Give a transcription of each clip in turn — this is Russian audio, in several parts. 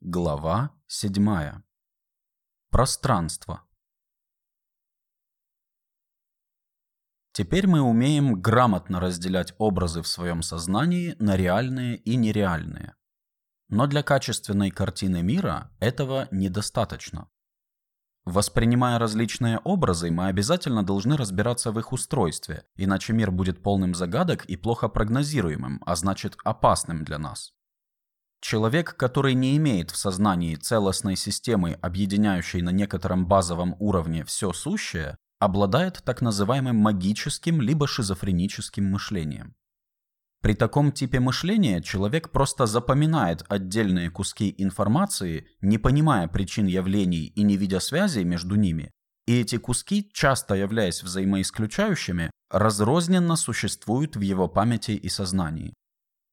Глава 7. Пространство. Теперь мы умеем грамотно разделять образы в своем сознании на реальные и нереальные. Но для качественной картины мира этого недостаточно. Воспринимая различные образы, мы обязательно должны разбираться в их устройстве, иначе мир будет полным загадок и плохо прогнозируемым, а значит опасным для нас. Человек, который не имеет в сознании целостной системы, объединяющей на некотором базовом уровне все сущее, обладает так называемым магическим либо шизофреническим мышлением. При таком типе мышления человек просто запоминает отдельные куски информации, не понимая причин явлений и не видя связей между ними, и эти куски, часто являясь взаимоисключающими, разрозненно существуют в его памяти и сознании.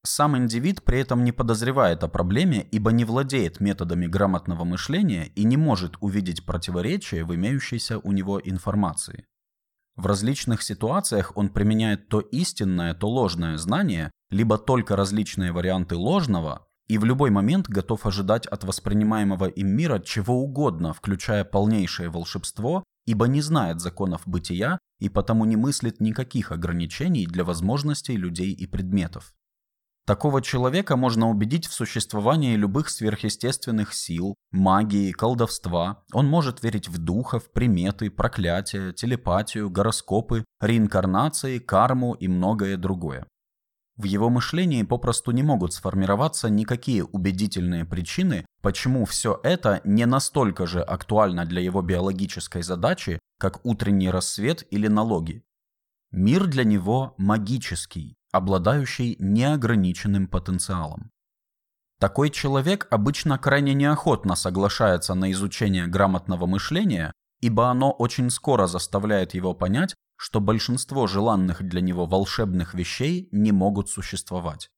Сам индивид при этом не подозревает о проблеме, ибо не владеет методами грамотного мышления и не может увидеть противоречия в имеющейся у него информации. В различных ситуациях он применяет то истинное, то ложное знание, либо только различные варианты ложного, и в любой момент готов ожидать от воспринимаемого им мира чего угодно, включая полнейшее волшебство, ибо не знает законов бытия и потому не мыслит никаких ограничений для возможностей людей и предметов. Такого человека можно убедить в существовании любых сверхъестественных сил, магии, колдовства. Он может верить в духов, приметы, проклятия, телепатию, гороскопы, реинкарнации, карму и многое другое. В его мышлении попросту не могут сформироваться никакие убедительные причины, почему все это не настолько же актуально для его биологической задачи, как утренний рассвет или налоги. Мир для него магический, обладающий неограниченным потенциалом. Такой человек обычно крайне неохотно соглашается на изучение грамотного мышления, ибо оно очень скоро заставляет его понять, что большинство желанных для него волшебных вещей не могут существовать.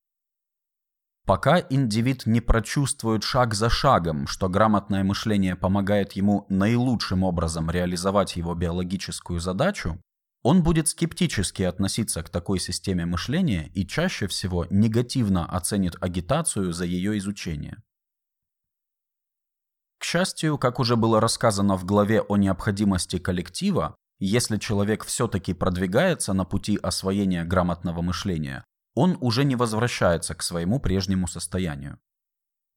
Пока индивид не прочувствует шаг за шагом, что грамотное мышление помогает ему наилучшим образом реализовать его биологическую задачу, он будет скептически относиться к такой системе мышления и чаще всего негативно оценит агитацию за ее изучение. К счастью, как уже было рассказано в главе о необходимости коллектива, если человек все-таки продвигается на пути освоения грамотного мышления, он уже не возвращается к своему прежнему состоянию.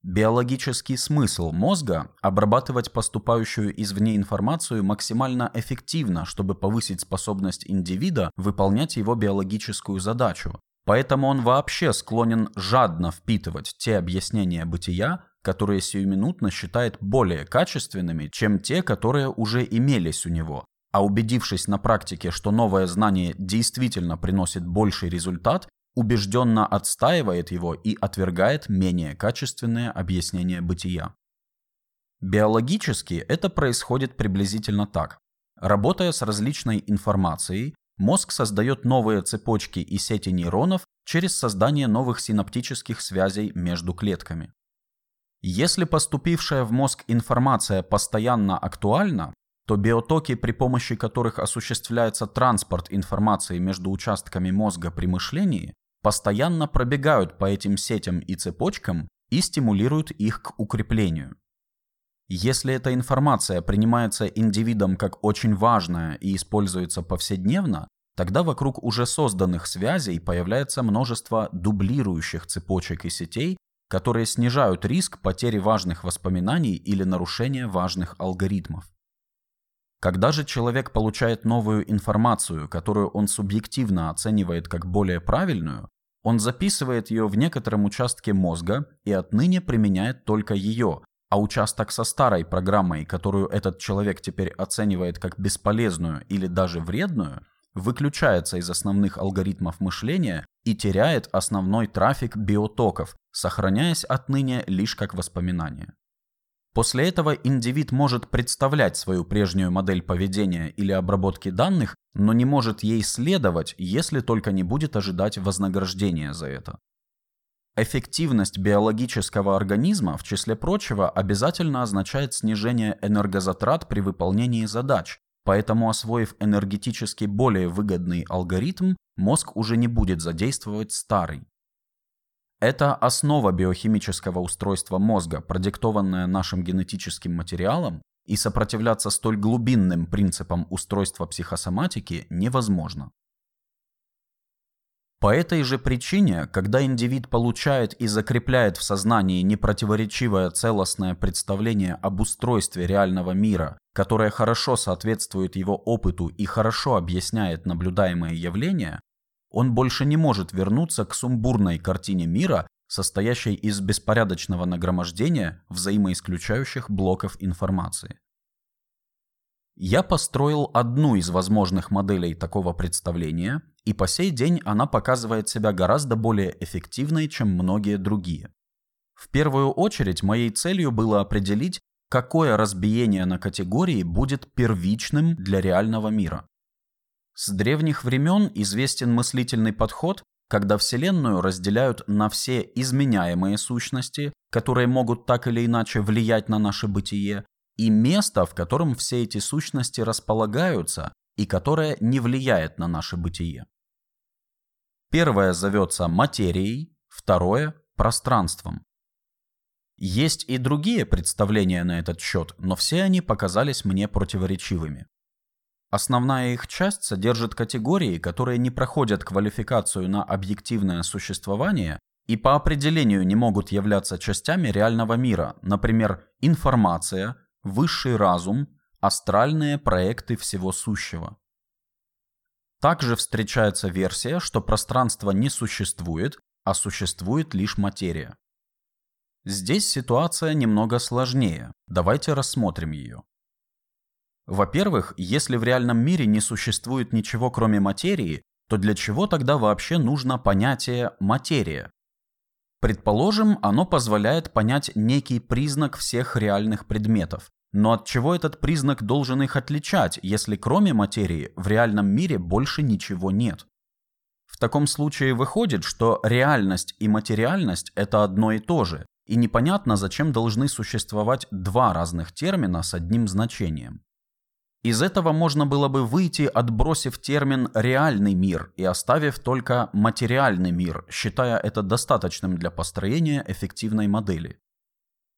Биологический смысл мозга – обрабатывать поступающую извне информацию максимально эффективно, чтобы повысить способность индивида выполнять его биологическую задачу. Поэтому он вообще склонен жадно впитывать те объяснения бытия, которые сиюминутно считает более качественными, чем те, которые уже имелись у него. А убедившись на практике, что новое знание действительно приносит больший результат, убежденно отстаивает его и отвергает менее качественное объяснение бытия. Биологически это происходит приблизительно так. Работая с различной информацией, мозг создает новые цепочки и сети нейронов через создание новых синаптических связей между клетками. Если поступившая в мозг информация постоянно актуальна, то биотоки, при помощи которых осуществляется транспорт информации между участками мозга при мышлении, постоянно пробегают по этим сетям и цепочкам и стимулируют их к укреплению. Если эта информация принимается индивидом как очень важная и используется повседневно, тогда вокруг уже созданных связей появляется множество дублирующих цепочек и сетей, которые снижают риск потери важных воспоминаний или нарушения важных алгоритмов. Когда же человек получает новую информацию, которую он субъективно оценивает как более правильную, он записывает ее в некотором участке мозга и отныне применяет только ее, а участок со старой программой, которую этот человек теперь оценивает как бесполезную или даже вредную, выключается из основных алгоритмов мышления и теряет основной трафик биотоков, сохраняясь отныне лишь как воспоминание. После этого индивид может представлять свою прежнюю модель поведения или обработки данных, но не может ей следовать, если только не будет ожидать вознаграждения за это. Эффективность биологического организма, в числе прочего, обязательно означает снижение энергозатрат при выполнении задач, поэтому освоив энергетически более выгодный алгоритм, мозг уже не будет задействовать старый. Это основа биохимического устройства мозга, продиктованная нашим генетическим материалом, и сопротивляться столь глубинным принципам устройства психосоматики невозможно. По этой же причине, когда индивид получает и закрепляет в сознании непротиворечивое целостное представление об устройстве реального мира, которое хорошо соответствует его опыту и хорошо объясняет наблюдаемые явления, он больше не может вернуться к сумбурной картине мира, состоящей из беспорядочного нагромождения взаимоисключающих блоков информации. Я построил одну из возможных моделей такого представления, и по сей день она показывает себя гораздо более эффективной, чем многие другие. В первую очередь моей целью было определить, какое разбиение на категории будет первичным для реального мира. С древних времен известен мыслительный подход, когда Вселенную разделяют на все изменяемые сущности, которые могут так или иначе влиять на наше бытие, и место, в котором все эти сущности располагаются и которое не влияет на наше бытие. Первое зовется материей, второе – пространством. Есть и другие представления на этот счет, но все они показались мне противоречивыми. Основная их часть содержит категории, которые не проходят квалификацию на объективное существование и по определению не могут являться частями реального мира, например, информация, высший разум, астральные проекты всего сущего. Также встречается версия, что пространство не существует, а существует лишь материя. Здесь ситуация немного сложнее, давайте рассмотрим ее. Во-первых, если в реальном мире не существует ничего кроме материи, то для чего тогда вообще нужно понятие «материя»? Предположим, оно позволяет понять некий признак всех реальных предметов. Но от чего этот признак должен их отличать, если кроме материи в реальном мире больше ничего нет? В таком случае выходит, что реальность и материальность – это одно и то же, и непонятно, зачем должны существовать два разных термина с одним значением. Из этого можно было бы выйти, отбросив термин «реальный мир» и оставив только «материальный мир», считая это достаточным для построения эффективной модели.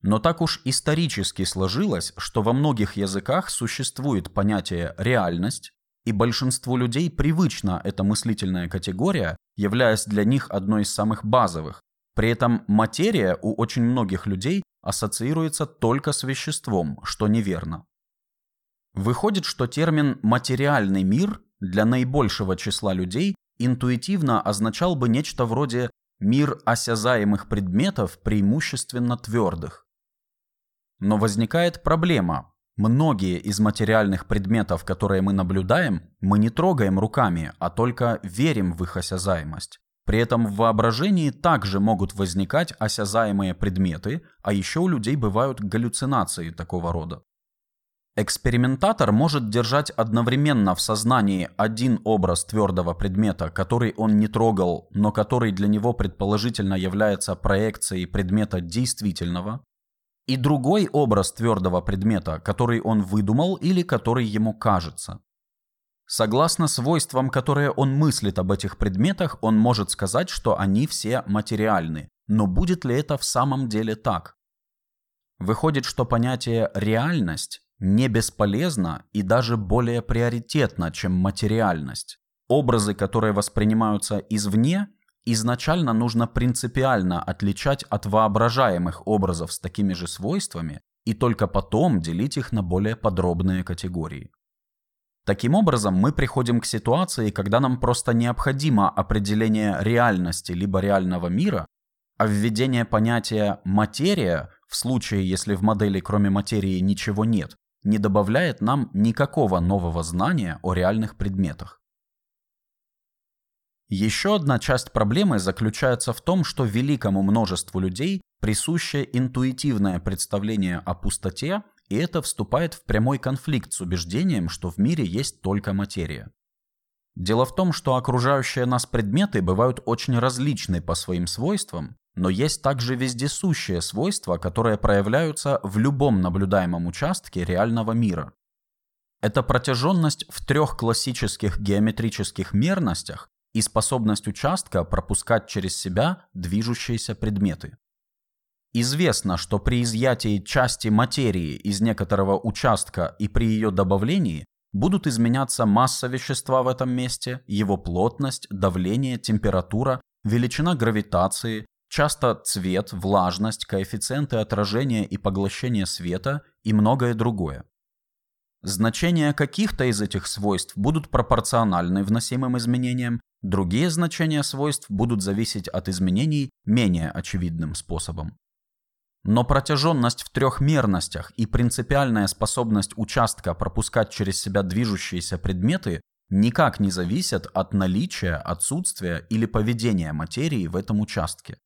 Но так уж исторически сложилось, что во многих языках существует понятие «реальность», и большинству людей привычна эта мыслительная категория, являясь для них одной из самых базовых. При этом материя у очень многих людей ассоциируется только с веществом, что неверно. Выходит, что термин «материальный мир» для наибольшего числа людей интуитивно означал бы нечто вроде «мир осязаемых предметов, преимущественно твердых». Но возникает проблема. Многие из материальных предметов, которые мы наблюдаем, мы не трогаем руками, а только верим в их осязаемость. При этом в воображении также могут возникать осязаемые предметы, а еще у людей бывают галлюцинации такого рода. Экспериментатор может держать одновременно в сознании один образ твердого предмета, который он не трогал, но который для него предположительно является проекцией предмета действительного, и другой образ твердого предмета, который он выдумал или который ему кажется. Согласно свойствам, которые он мыслит об этих предметах, он может сказать, что они все материальны. Но будет ли это в самом деле так? Выходит, что понятие «реальность» не бесполезно и даже более приоритетно, чем материальность. Образы, которые воспринимаются извне, изначально нужно принципиально отличать от воображаемых образов с такими же свойствами и только потом делить их на более подробные категории. Таким образом, мы приходим к ситуации, когда нам просто необходимо определение реальности либо реального мира, а введение понятия «материя» в случае, если в модели кроме материи ничего нет, не добавляет нам никакого нового знания о реальных предметах. Еще одна часть проблемы заключается в том, что великому множеству людей присуще интуитивное представление о пустоте, и это вступает в прямой конфликт с убеждением, что в мире есть только материя. Дело в том, что окружающие нас предметы бывают очень различны по своим свойствам, но есть также вездесущие свойства, которые проявляются в любом наблюдаемом участке реального мира. Это протяженность в трех классических геометрических мерностях, и способность участка пропускать через себя движущиеся предметы. Известно, что при изъятии части материи из некоторого участка и при ее добавлении будут изменяться масса вещества в этом месте, его плотность, давление, температура, величина гравитации, часто цвет, влажность, коэффициенты отражения и поглощения света и многое другое. Значения каких-то из этих свойств будут пропорциональны вносимым изменениям, другие значения свойств будут зависеть от изменений менее очевидным способом. Но протяженность в трехмерностях и принципиальная способность участка пропускать через себя движущиеся предметы никак не зависят от наличия, отсутствия или поведения материи в этом участке.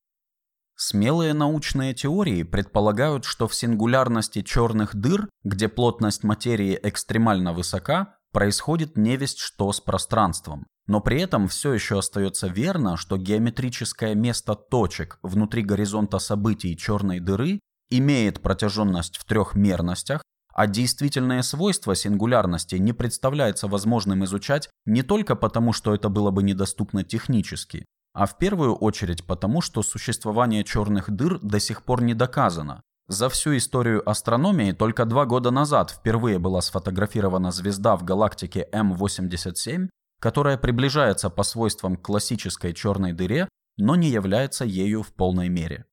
Смелые научные теории предполагают, что в сингулярности черных дыр, где плотность материи экстремально высока, происходит невесть что с пространством. Но при этом все еще остается верно, что геометрическое место точек внутри горизонта событий черной дыры имеет протяженность в трех мерностях, а действительные свойства сингулярности не представляется возможным изучать не только потому, что это было бы недоступно технически, а в первую очередь потому, что существование черных дыр до сих пор не доказано. За всю историю астрономии только два года назад впервые была сфотографирована звезда в галактике М87, которая приближается по свойствам к классической черной дыре, но не является ею в полной мере.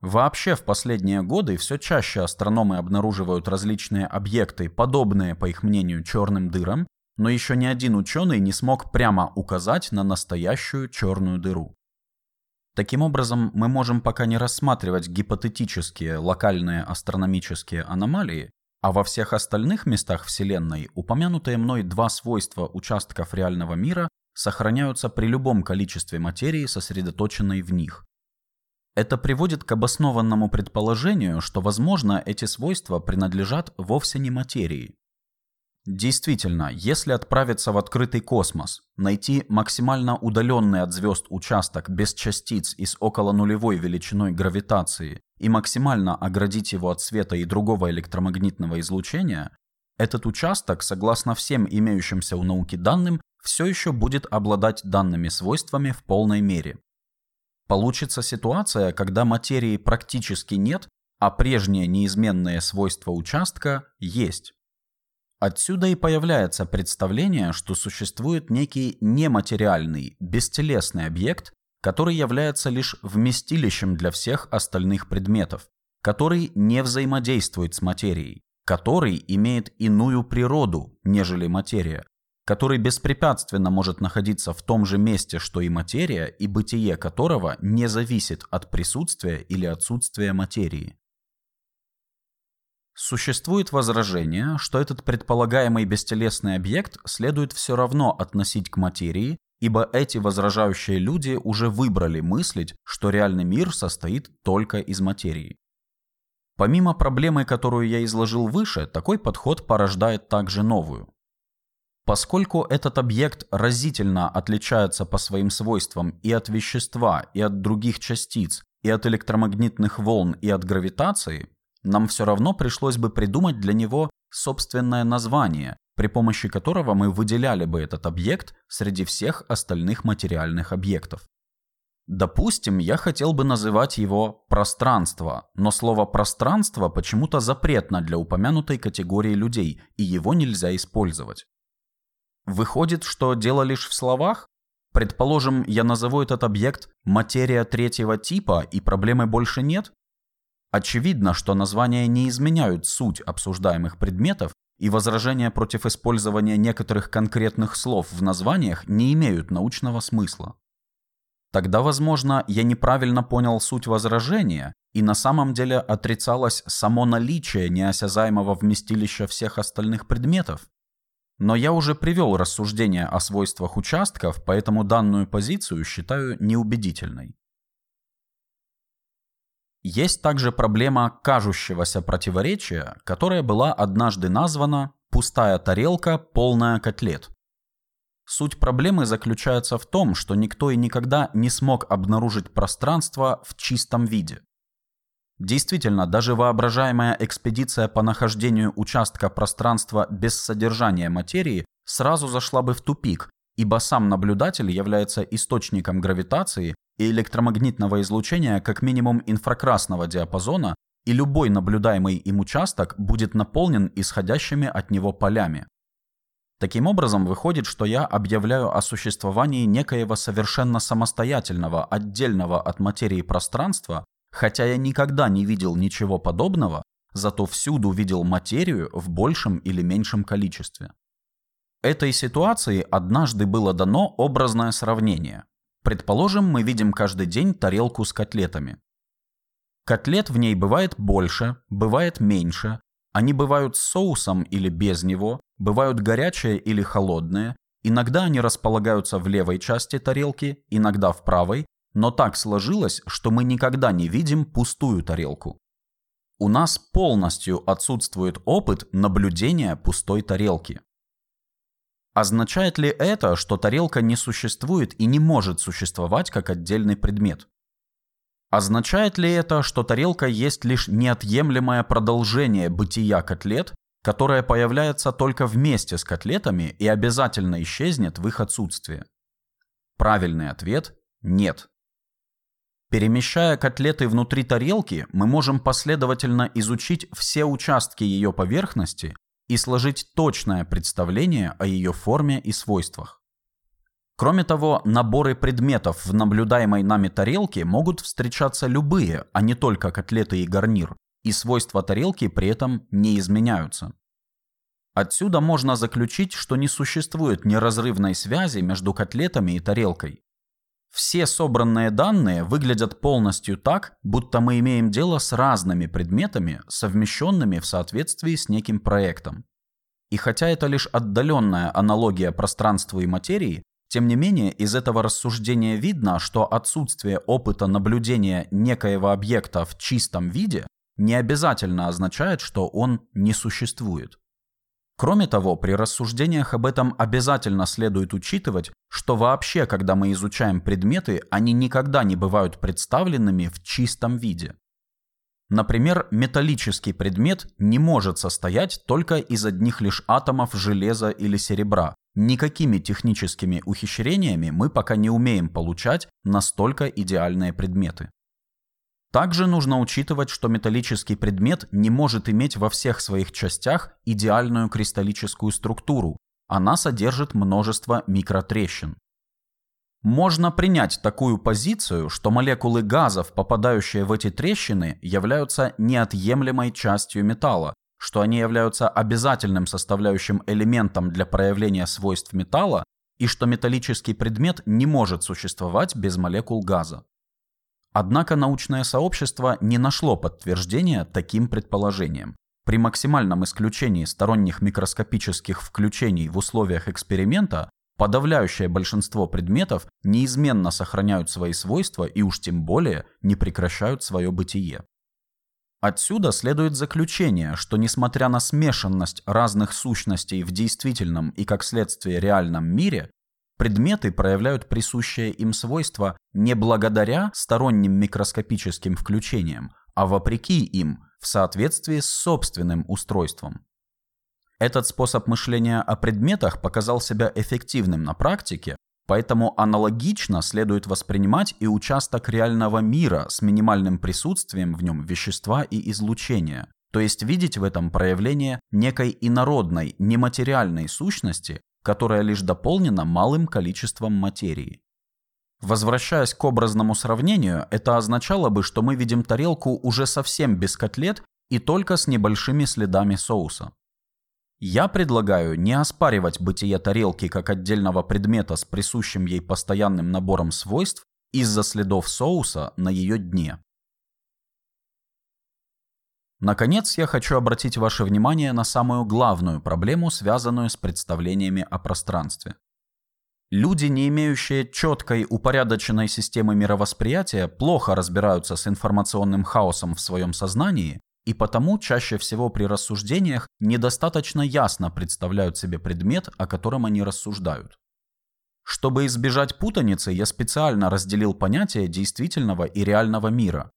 Вообще в последние годы все чаще астрономы обнаруживают различные объекты, подобные, по их мнению, черным дырам, но еще ни один ученый не смог прямо указать на настоящую черную дыру. Таким образом, мы можем пока не рассматривать гипотетические локальные астрономические аномалии, а во всех остальных местах Вселенной упомянутые мной два свойства участков реального мира сохраняются при любом количестве материи, сосредоточенной в них. Это приводит к обоснованному предположению, что, возможно, эти свойства принадлежат вовсе не материи, Действительно, если отправиться в открытый космос, найти максимально удаленный от звезд участок без частиц и с около нулевой величиной гравитации и максимально оградить его от света и другого электромагнитного излучения, этот участок, согласно всем имеющимся у науки данным, все еще будет обладать данными свойствами в полной мере. Получится ситуация, когда материи практически нет, а прежние неизменные свойства участка есть. Отсюда и появляется представление, что существует некий нематериальный, бестелесный объект, который является лишь вместилищем для всех остальных предметов, который не взаимодействует с материей, который имеет иную природу, нежели материя, который беспрепятственно может находиться в том же месте, что и материя, и бытие которого не зависит от присутствия или отсутствия материи. Существует возражение, что этот предполагаемый бестелесный объект следует все равно относить к материи, ибо эти возражающие люди уже выбрали мыслить, что реальный мир состоит только из материи. Помимо проблемы, которую я изложил выше, такой подход порождает также новую. Поскольку этот объект разительно отличается по своим свойствам и от вещества, и от других частиц, и от электромагнитных волн, и от гравитации, нам все равно пришлось бы придумать для него собственное название, при помощи которого мы выделяли бы этот объект среди всех остальных материальных объектов. Допустим, я хотел бы называть его «пространство», но слово «пространство» почему-то запретно для упомянутой категории людей, и его нельзя использовать. Выходит, что дело лишь в словах? Предположим, я назову этот объект «материя третьего типа» и проблемы больше нет? Очевидно, что названия не изменяют суть обсуждаемых предметов, и возражения против использования некоторых конкретных слов в названиях не имеют научного смысла. Тогда, возможно, я неправильно понял суть возражения, и на самом деле отрицалось само наличие неосязаемого вместилища всех остальных предметов. Но я уже привел рассуждение о свойствах участков, поэтому данную позицию считаю неубедительной. Есть также проблема кажущегося противоречия, которая была однажды названа «пустая тарелка, полная котлет». Суть проблемы заключается в том, что никто и никогда не смог обнаружить пространство в чистом виде. Действительно, даже воображаемая экспедиция по нахождению участка пространства без содержания материи сразу зашла бы в тупик, ибо сам наблюдатель является источником гравитации и электромагнитного излучения как минимум инфракрасного диапазона, и любой наблюдаемый им участок будет наполнен исходящими от него полями. Таким образом, выходит, что я объявляю о существовании некоего совершенно самостоятельного, отдельного от материи пространства, хотя я никогда не видел ничего подобного, зато всюду видел материю в большем или меньшем количестве. Этой ситуации однажды было дано образное сравнение. Предположим, мы видим каждый день тарелку с котлетами. Котлет в ней бывает больше, бывает меньше, они бывают с соусом или без него, бывают горячие или холодные, иногда они располагаются в левой части тарелки, иногда в правой, но так сложилось, что мы никогда не видим пустую тарелку. У нас полностью отсутствует опыт наблюдения пустой тарелки. Означает ли это, что тарелка не существует и не может существовать как отдельный предмет? Означает ли это, что тарелка есть лишь неотъемлемое продолжение бытия котлет, которое появляется только вместе с котлетами и обязательно исчезнет в их отсутствие? Правильный ответ – нет. Перемещая котлеты внутри тарелки, мы можем последовательно изучить все участки ее поверхности и сложить точное представление о ее форме и свойствах. Кроме того, наборы предметов в наблюдаемой нами тарелке могут встречаться любые, а не только котлеты и гарнир, и свойства тарелки при этом не изменяются. Отсюда можно заключить, что не существует неразрывной связи между котлетами и тарелкой. Все собранные данные выглядят полностью так, будто мы имеем дело с разными предметами, совмещенными в соответствии с неким проектом. И хотя это лишь отдаленная аналогия пространству и материи, тем не менее, из этого рассуждения видно, что отсутствие опыта наблюдения некоего объекта в чистом виде не обязательно означает, что он не существует. Кроме того, при рассуждениях об этом обязательно следует учитывать, что вообще, когда мы изучаем предметы, они никогда не бывают представленными в чистом виде. Например, металлический предмет не может состоять только из одних лишь атомов железа или серебра, Никакими техническими ухищрениями мы пока не умеем получать настолько идеальные предметы. Также нужно учитывать, что металлический предмет не может иметь во всех своих частях идеальную кристаллическую структуру. Она содержит множество микротрещин. Можно принять такую позицию, что молекулы газов, попадающие в эти трещины, являются неотъемлемой частью металла, что они являются обязательным составляющим элементом для проявления свойств металла и что металлический предмет не может существовать без молекул газа. Однако научное сообщество не нашло подтверждения таким предположениям. При максимальном исключении сторонних микроскопических включений в условиях эксперимента подавляющее большинство предметов неизменно сохраняют свои свойства и уж тем более не прекращают свое бытие. Отсюда следует заключение, что несмотря на смешанность разных сущностей в действительном и как следствие реальном мире, предметы проявляют присущее им свойство не благодаря сторонним микроскопическим включениям, а вопреки им, в соответствии с собственным устройством. Этот способ мышления о предметах показал себя эффективным на практике, Поэтому аналогично следует воспринимать и участок реального мира с минимальным присутствием в нем вещества и излучения, то есть видеть в этом проявление некой инородной, нематериальной сущности, которая лишь дополнена малым количеством материи. Возвращаясь к образному сравнению, это означало бы, что мы видим тарелку уже совсем без котлет и только с небольшими следами соуса. Я предлагаю не оспаривать бытие тарелки как отдельного предмета с присущим ей постоянным набором свойств из-за следов соуса на ее дне. Наконец, я хочу обратить ваше внимание на самую главную проблему, связанную с представлениями о пространстве. Люди, не имеющие четкой упорядоченной системы мировосприятия, плохо разбираются с информационным хаосом в своем сознании и потому чаще всего при рассуждениях недостаточно ясно представляют себе предмет, о котором они рассуждают. Чтобы избежать путаницы, я специально разделил понятия действительного и реального мира.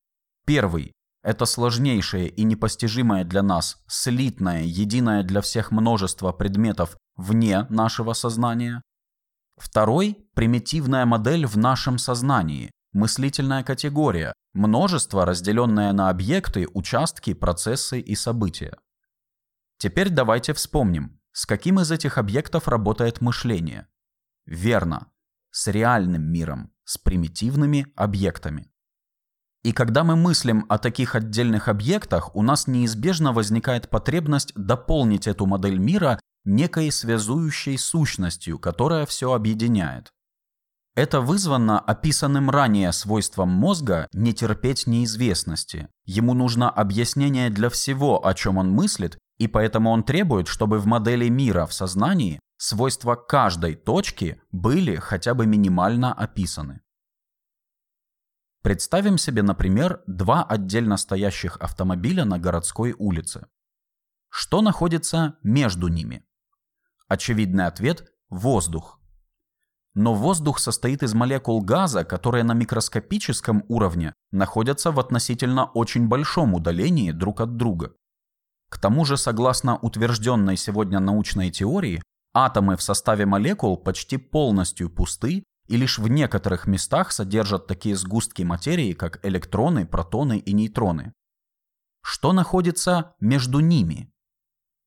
Первый – это сложнейшее и непостижимое для нас, слитное, единое для всех множество предметов вне нашего сознания. Второй – примитивная модель в нашем сознании, мыслительная категория, множество, разделенное на объекты, участки, процессы и события. Теперь давайте вспомним, с каким из этих объектов работает мышление. Верно, с реальным миром, с примитивными объектами. И когда мы мыслим о таких отдельных объектах, у нас неизбежно возникает потребность дополнить эту модель мира некой связующей сущностью, которая все объединяет. Это вызвано описанным ранее свойством мозга не терпеть неизвестности. Ему нужно объяснение для всего, о чем он мыслит, и поэтому он требует, чтобы в модели мира в сознании свойства каждой точки были хотя бы минимально описаны. Представим себе, например, два отдельно стоящих автомобиля на городской улице. Что находится между ними? Очевидный ответ – воздух. Но воздух состоит из молекул газа, которые на микроскопическом уровне находятся в относительно очень большом удалении друг от друга. К тому же, согласно утвержденной сегодня научной теории, атомы в составе молекул почти полностью пусты и лишь в некоторых местах содержат такие сгустки материи, как электроны, протоны и нейтроны. Что находится между ними?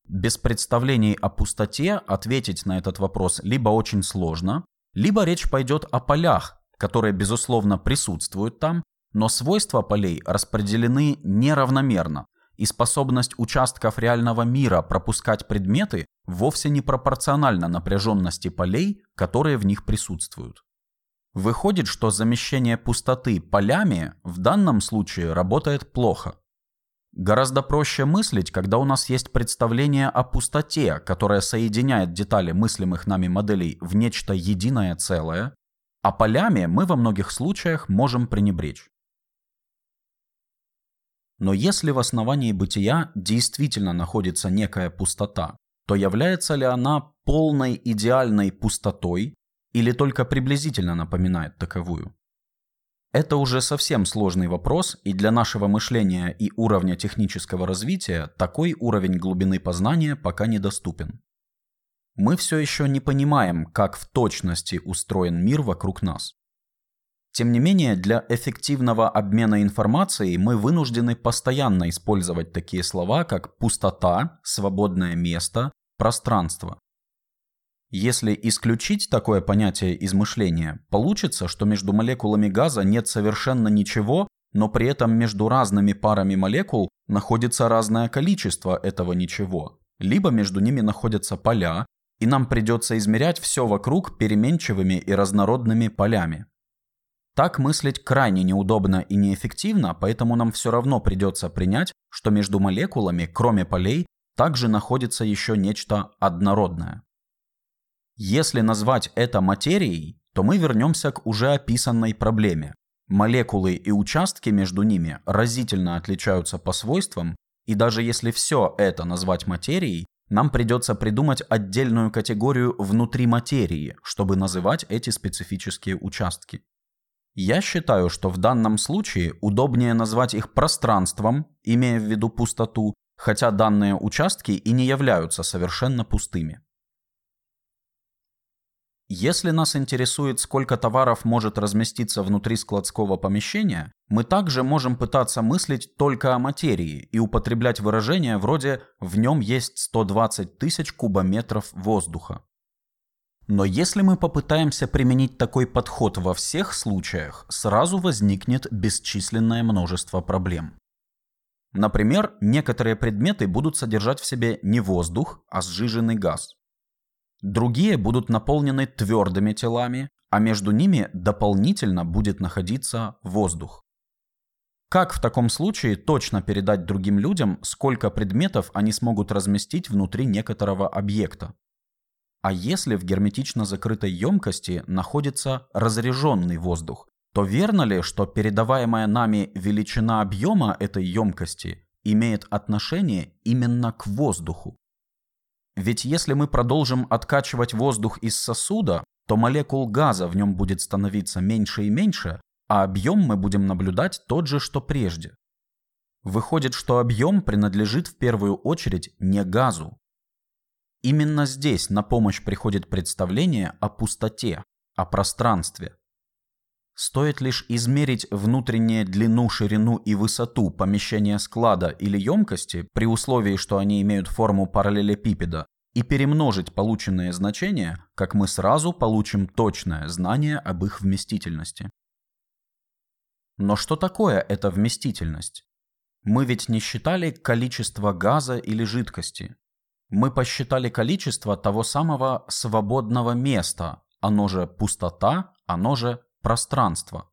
Без представлений о пустоте ответить на этот вопрос либо очень сложно, либо речь пойдет о полях, которые, безусловно, присутствуют там, но свойства полей распределены неравномерно, и способность участков реального мира пропускать предметы вовсе не пропорциональна напряженности полей, которые в них присутствуют. Выходит, что замещение пустоты полями в данном случае работает плохо. Гораздо проще мыслить, когда у нас есть представление о пустоте, которая соединяет детали мыслимых нами моделей в нечто единое целое, а полями мы во многих случаях можем пренебречь. Но если в основании бытия действительно находится некая пустота, то является ли она полной идеальной пустотой или только приблизительно напоминает таковую? Это уже совсем сложный вопрос, и для нашего мышления и уровня технического развития такой уровень глубины познания пока недоступен. Мы все еще не понимаем, как в точности устроен мир вокруг нас. Тем не менее, для эффективного обмена информацией мы вынуждены постоянно использовать такие слова, как пустота, свободное место, пространство. Если исключить такое понятие из мышления, получится, что между молекулами газа нет совершенно ничего, но при этом между разными парами молекул находится разное количество этого ничего. Либо между ними находятся поля, и нам придется измерять все вокруг переменчивыми и разнородными полями. Так мыслить крайне неудобно и неэффективно, поэтому нам все равно придется принять, что между молекулами, кроме полей, также находится еще нечто однородное. Если назвать это материей, то мы вернемся к уже описанной проблеме. Молекулы и участки между ними разительно отличаются по свойствам, и даже если все это назвать материей, нам придется придумать отдельную категорию внутри материи, чтобы называть эти специфические участки. Я считаю, что в данном случае удобнее назвать их пространством, имея в виду пустоту, хотя данные участки и не являются совершенно пустыми. Если нас интересует, сколько товаров может разместиться внутри складского помещения, мы также можем пытаться мыслить только о материи и употреблять выражения вроде «в нем есть 120 тысяч кубометров воздуха». Но если мы попытаемся применить такой подход во всех случаях, сразу возникнет бесчисленное множество проблем. Например, некоторые предметы будут содержать в себе не воздух, а сжиженный газ. Другие будут наполнены твердыми телами, а между ними дополнительно будет находиться воздух. Как в таком случае точно передать другим людям, сколько предметов они смогут разместить внутри некоторого объекта? А если в герметично закрытой емкости находится разряженный воздух, то верно ли, что передаваемая нами величина объема этой емкости имеет отношение именно к воздуху? Ведь если мы продолжим откачивать воздух из сосуда, то молекул газа в нем будет становиться меньше и меньше, а объем мы будем наблюдать тот же, что прежде. Выходит, что объем принадлежит в первую очередь не газу. Именно здесь на помощь приходит представление о пустоте, о пространстве. Стоит лишь измерить внутреннюю длину, ширину и высоту помещения склада или емкости при условии, что они имеют форму параллелепипеда, и перемножить полученные значения, как мы сразу получим точное знание об их вместительности. Но что такое эта вместительность? Мы ведь не считали количество газа или жидкости. Мы посчитали количество того самого свободного места, оно же пустота, оно же пространство.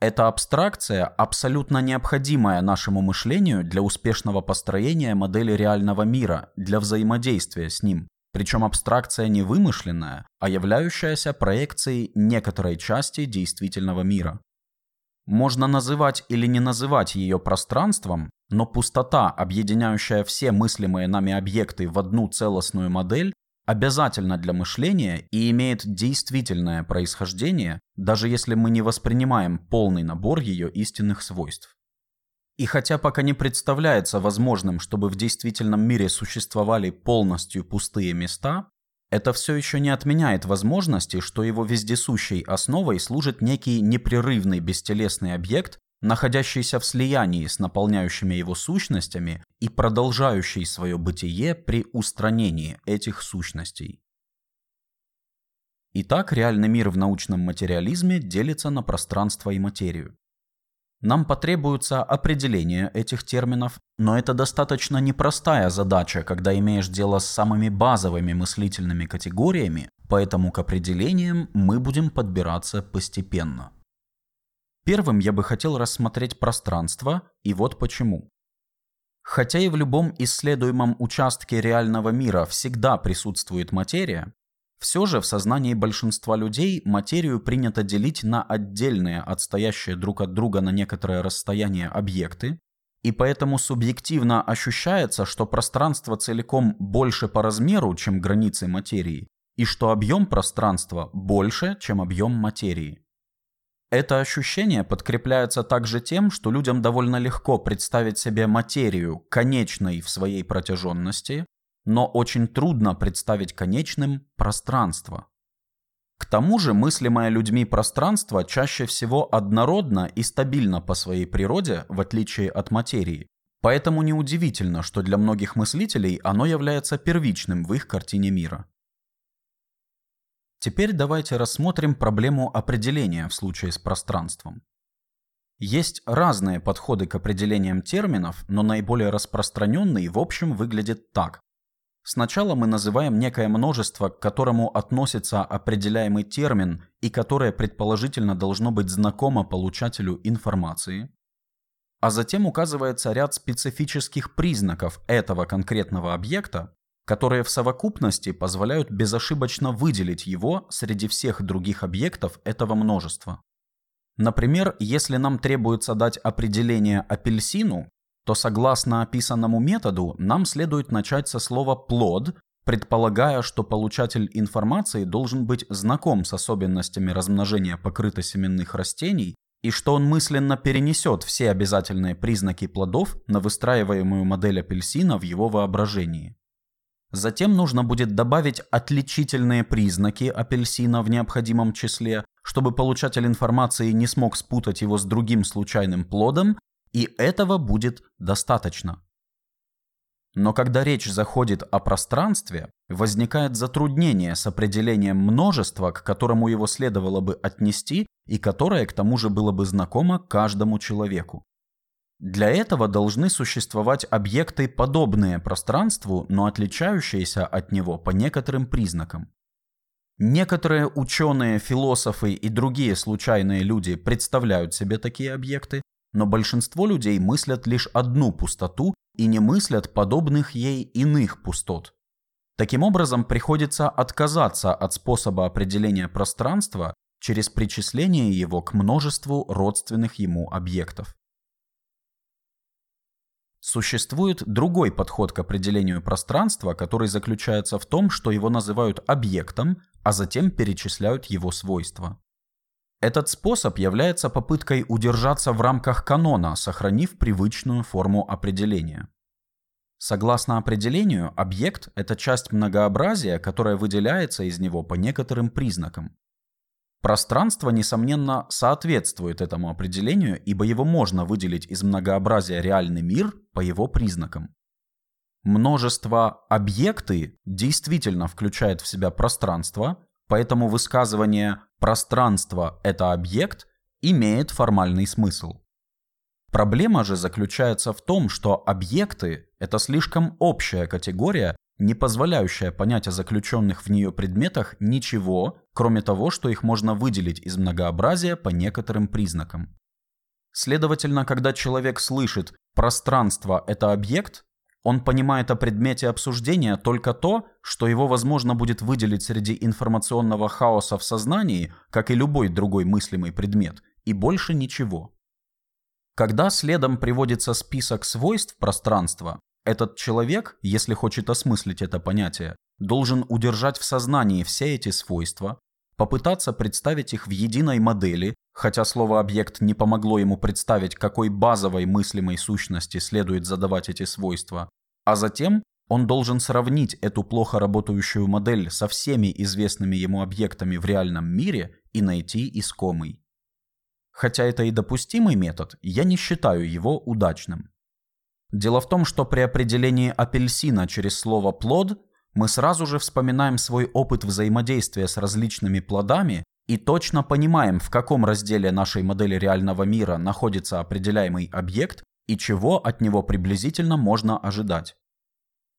Эта абстракция абсолютно необходимая нашему мышлению для успешного построения модели реального мира, для взаимодействия с ним. Причем абстракция не вымышленная, а являющаяся проекцией некоторой части действительного мира. Можно называть или не называть ее пространством, но пустота, объединяющая все мыслимые нами объекты в одну целостную модель, обязательно для мышления и имеет действительное происхождение, даже если мы не воспринимаем полный набор ее истинных свойств. И хотя пока не представляется возможным, чтобы в действительном мире существовали полностью пустые места, это все еще не отменяет возможности, что его вездесущей основой служит некий непрерывный бестелесный объект, находящийся в слиянии с наполняющими его сущностями и продолжающий свое бытие при устранении этих сущностей. Итак, реальный мир в научном материализме делится на пространство и материю. Нам потребуется определение этих терминов, но это достаточно непростая задача, когда имеешь дело с самыми базовыми мыслительными категориями, поэтому к определениям мы будем подбираться постепенно. Первым я бы хотел рассмотреть пространство, и вот почему. Хотя и в любом исследуемом участке реального мира всегда присутствует материя, все же в сознании большинства людей материю принято делить на отдельные, отстоящие друг от друга на некоторое расстояние объекты, и поэтому субъективно ощущается, что пространство целиком больше по размеру, чем границы материи, и что объем пространства больше, чем объем материи. Это ощущение подкрепляется также тем, что людям довольно легко представить себе материю конечной в своей протяженности, но очень трудно представить конечным пространство. К тому же мыслимое людьми пространство чаще всего однородно и стабильно по своей природе, в отличие от материи. Поэтому неудивительно, что для многих мыслителей оно является первичным в их картине мира. Теперь давайте рассмотрим проблему определения в случае с пространством. Есть разные подходы к определениям терминов, но наиболее распространенный в общем выглядит так. Сначала мы называем некое множество, к которому относится определяемый термин и которое предположительно должно быть знакомо получателю информации. А затем указывается ряд специфических признаков этого конкретного объекта, которые в совокупности позволяют безошибочно выделить его среди всех других объектов этого множества. Например, если нам требуется дать определение апельсину, то согласно описанному методу нам следует начать со слова «плод», предполагая, что получатель информации должен быть знаком с особенностями размножения покрытосеменных растений и что он мысленно перенесет все обязательные признаки плодов на выстраиваемую модель апельсина в его воображении. Затем нужно будет добавить отличительные признаки апельсина в необходимом числе, чтобы получатель информации не смог спутать его с другим случайным плодом, и этого будет достаточно. Но когда речь заходит о пространстве, возникает затруднение с определением множества, к которому его следовало бы отнести и которое к тому же было бы знакомо каждому человеку. Для этого должны существовать объекты, подобные пространству, но отличающиеся от него по некоторым признакам. Некоторые ученые, философы и другие случайные люди представляют себе такие объекты, но большинство людей мыслят лишь одну пустоту и не мыслят подобных ей иных пустот. Таким образом, приходится отказаться от способа определения пространства через причисление его к множеству родственных ему объектов. Существует другой подход к определению пространства, который заключается в том, что его называют объектом, а затем перечисляют его свойства. Этот способ является попыткой удержаться в рамках канона, сохранив привычную форму определения. Согласно определению, объект – это часть многообразия, которая выделяется из него по некоторым признакам. Пространство, несомненно, соответствует этому определению, ибо его можно выделить из многообразия реальный мир по его признакам. Множество объекты действительно включает в себя пространство, поэтому высказывание «пространство – это объект» имеет формальный смысл. Проблема же заключается в том, что объекты – это слишком общая категория, не позволяющая понять о заключенных в нее предметах ничего, кроме того, что их можно выделить из многообразия по некоторым признакам. Следовательно, когда человек слышит «пространство – это объект», он понимает о предмете обсуждения только то, что его возможно будет выделить среди информационного хаоса в сознании, как и любой другой мыслимый предмет, и больше ничего. Когда следом приводится список свойств пространства, этот человек, если хочет осмыслить это понятие, должен удержать в сознании все эти свойства, попытаться представить их в единой модели, хотя слово «объект» не помогло ему представить, какой базовой мыслимой сущности следует задавать эти свойства, а затем он должен сравнить эту плохо работающую модель со всеми известными ему объектами в реальном мире и найти искомый. Хотя это и допустимый метод, я не считаю его удачным. Дело в том, что при определении апельсина через слово «плод» мы сразу же вспоминаем свой опыт взаимодействия с различными плодами и точно понимаем, в каком разделе нашей модели реального мира находится определяемый объект и чего от него приблизительно можно ожидать.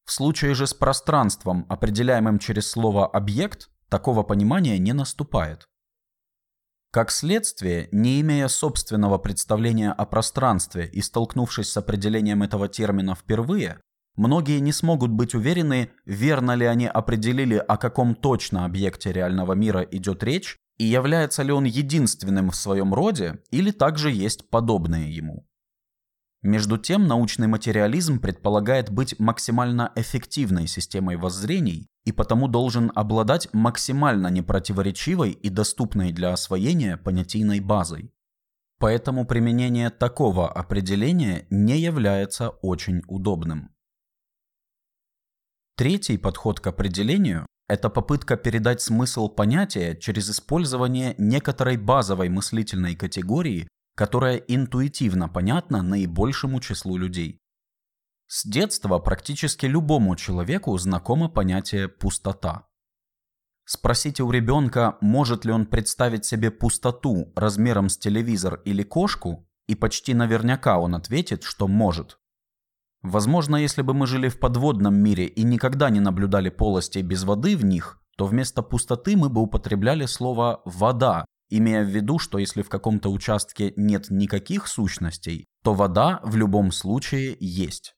В случае же с пространством, определяемым через слово «объект», такого понимания не наступает. Как следствие, не имея собственного представления о пространстве и столкнувшись с определением этого термина впервые, многие не смогут быть уверены, верно ли они определили, о каком точно объекте реального мира идет речь, и является ли он единственным в своем роде, или также есть подобные ему. Между тем, научный материализм предполагает быть максимально эффективной системой воззрений и потому должен обладать максимально непротиворечивой и доступной для освоения понятийной базой. Поэтому применение такого определения не является очень удобным. Третий подход к определению – это попытка передать смысл понятия через использование некоторой базовой мыслительной категории которая интуитивно понятна наибольшему числу людей. С детства практически любому человеку знакомо понятие «пустота». Спросите у ребенка, может ли он представить себе пустоту размером с телевизор или кошку, и почти наверняка он ответит, что может. Возможно, если бы мы жили в подводном мире и никогда не наблюдали полостей без воды в них, то вместо пустоты мы бы употребляли слово «вода», имея в виду, что если в каком-то участке нет никаких сущностей, то вода в любом случае есть.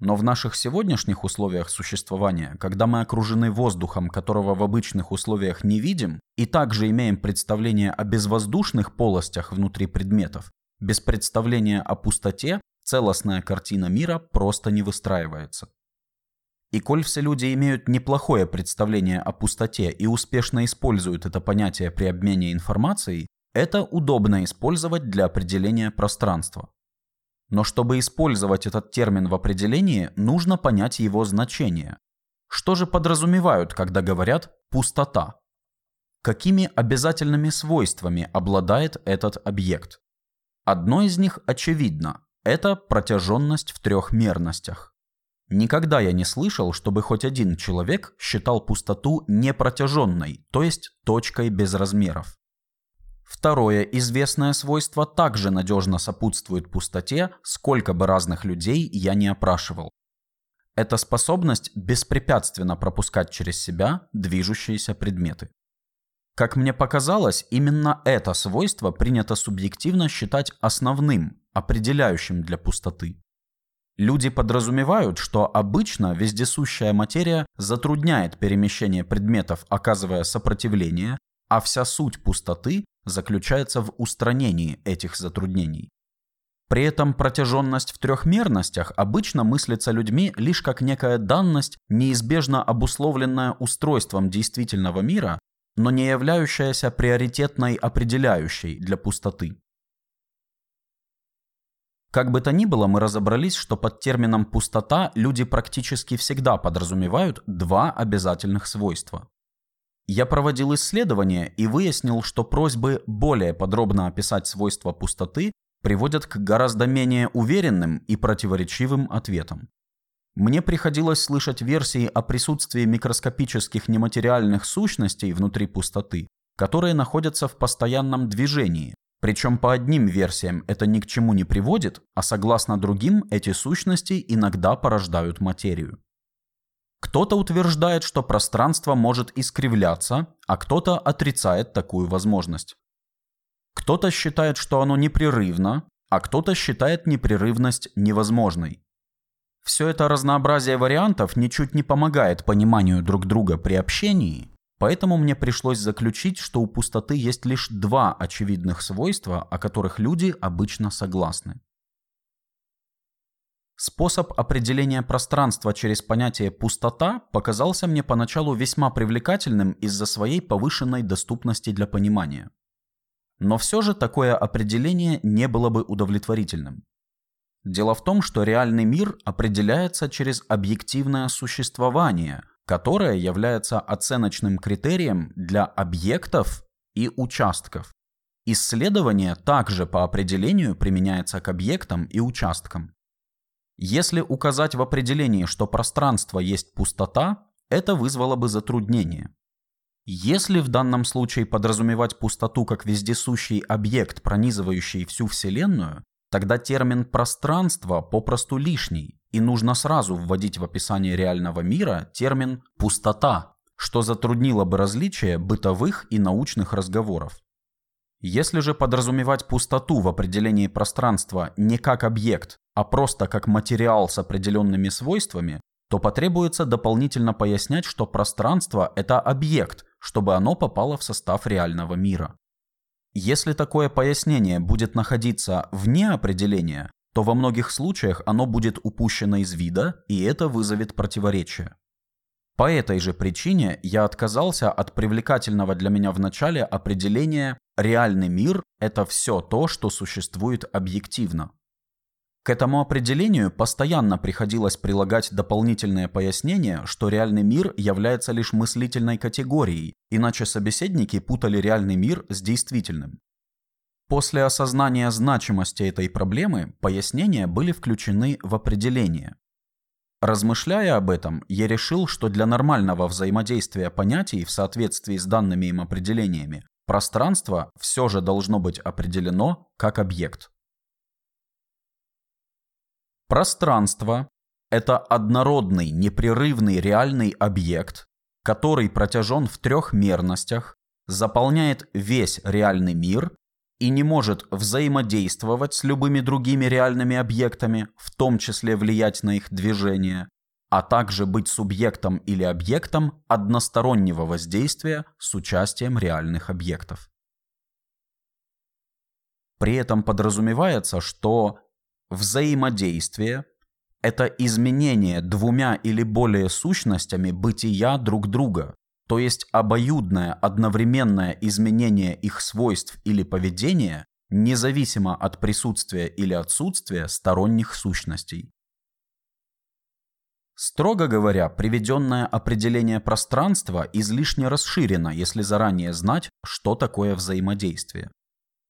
Но в наших сегодняшних условиях существования, когда мы окружены воздухом, которого в обычных условиях не видим, и также имеем представление о безвоздушных полостях внутри предметов, без представления о пустоте целостная картина мира просто не выстраивается. И коль все люди имеют неплохое представление о пустоте и успешно используют это понятие при обмене информацией, это удобно использовать для определения пространства. Но чтобы использовать этот термин в определении, нужно понять его значение. Что же подразумевают, когда говорят «пустота»? Какими обязательными свойствами обладает этот объект? Одно из них очевидно – это протяженность в трех мерностях. Никогда я не слышал, чтобы хоть один человек считал пустоту непротяженной, то есть точкой без размеров. Второе известное свойство также надежно сопутствует пустоте, сколько бы разных людей я не опрашивал. Это способность беспрепятственно пропускать через себя движущиеся предметы. Как мне показалось, именно это свойство принято субъективно считать основным, определяющим для пустоты. Люди подразумевают, что обычно вездесущая материя затрудняет перемещение предметов, оказывая сопротивление, а вся суть пустоты заключается в устранении этих затруднений. При этом протяженность в трехмерностях обычно мыслится людьми лишь как некая данность, неизбежно обусловленная устройством действительного мира, но не являющаяся приоритетной определяющей для пустоты. Как бы то ни было, мы разобрались, что под термином «пустота» люди практически всегда подразумевают два обязательных свойства. Я проводил исследования и выяснил, что просьбы более подробно описать свойства пустоты приводят к гораздо менее уверенным и противоречивым ответам. Мне приходилось слышать версии о присутствии микроскопических нематериальных сущностей внутри пустоты, которые находятся в постоянном движении, причем по одним версиям это ни к чему не приводит, а согласно другим эти сущности иногда порождают материю. Кто-то утверждает, что пространство может искривляться, а кто-то отрицает такую возможность. Кто-то считает, что оно непрерывно, а кто-то считает непрерывность невозможной. Все это разнообразие вариантов ничуть не помогает пониманию друг друга при общении, Поэтому мне пришлось заключить, что у пустоты есть лишь два очевидных свойства, о которых люди обычно согласны. Способ определения пространства через понятие «пустота» показался мне поначалу весьма привлекательным из-за своей повышенной доступности для понимания. Но все же такое определение не было бы удовлетворительным. Дело в том, что реальный мир определяется через объективное существование – которое является оценочным критерием для объектов и участков. Исследование также по определению применяется к объектам и участкам. Если указать в определении, что пространство есть пустота, это вызвало бы затруднение. Если в данном случае подразумевать пустоту как вездесущий объект, пронизывающий всю Вселенную, тогда термин «пространство» попросту лишний, и нужно сразу вводить в описание реального мира термин «пустота», что затруднило бы различие бытовых и научных разговоров. Если же подразумевать пустоту в определении пространства не как объект, а просто как материал с определенными свойствами, то потребуется дополнительно пояснять, что пространство – это объект, чтобы оно попало в состав реального мира. Если такое пояснение будет находиться вне определения, то во многих случаях оно будет упущено из вида, и это вызовет противоречие. По этой же причине я отказался от привлекательного для меня в начале определения «реальный мир – это все то, что существует объективно». К этому определению постоянно приходилось прилагать дополнительное пояснение, что реальный мир является лишь мыслительной категорией, иначе собеседники путали реальный мир с действительным. После осознания значимости этой проблемы пояснения были включены в определение. Размышляя об этом, я решил, что для нормального взаимодействия понятий в соответствии с данными им определениями пространство все же должно быть определено как объект. Пространство – это однородный, непрерывный реальный объект, который протяжен в трех мерностях, заполняет весь реальный мир и не может взаимодействовать с любыми другими реальными объектами, в том числе влиять на их движение, а также быть субъектом или объектом одностороннего воздействия с участием реальных объектов. При этом подразумевается, что взаимодействие – это изменение двумя или более сущностями бытия друг друга, то есть обоюдное одновременное изменение их свойств или поведения, независимо от присутствия или отсутствия сторонних сущностей. Строго говоря, приведенное определение пространства излишне расширено, если заранее знать, что такое взаимодействие.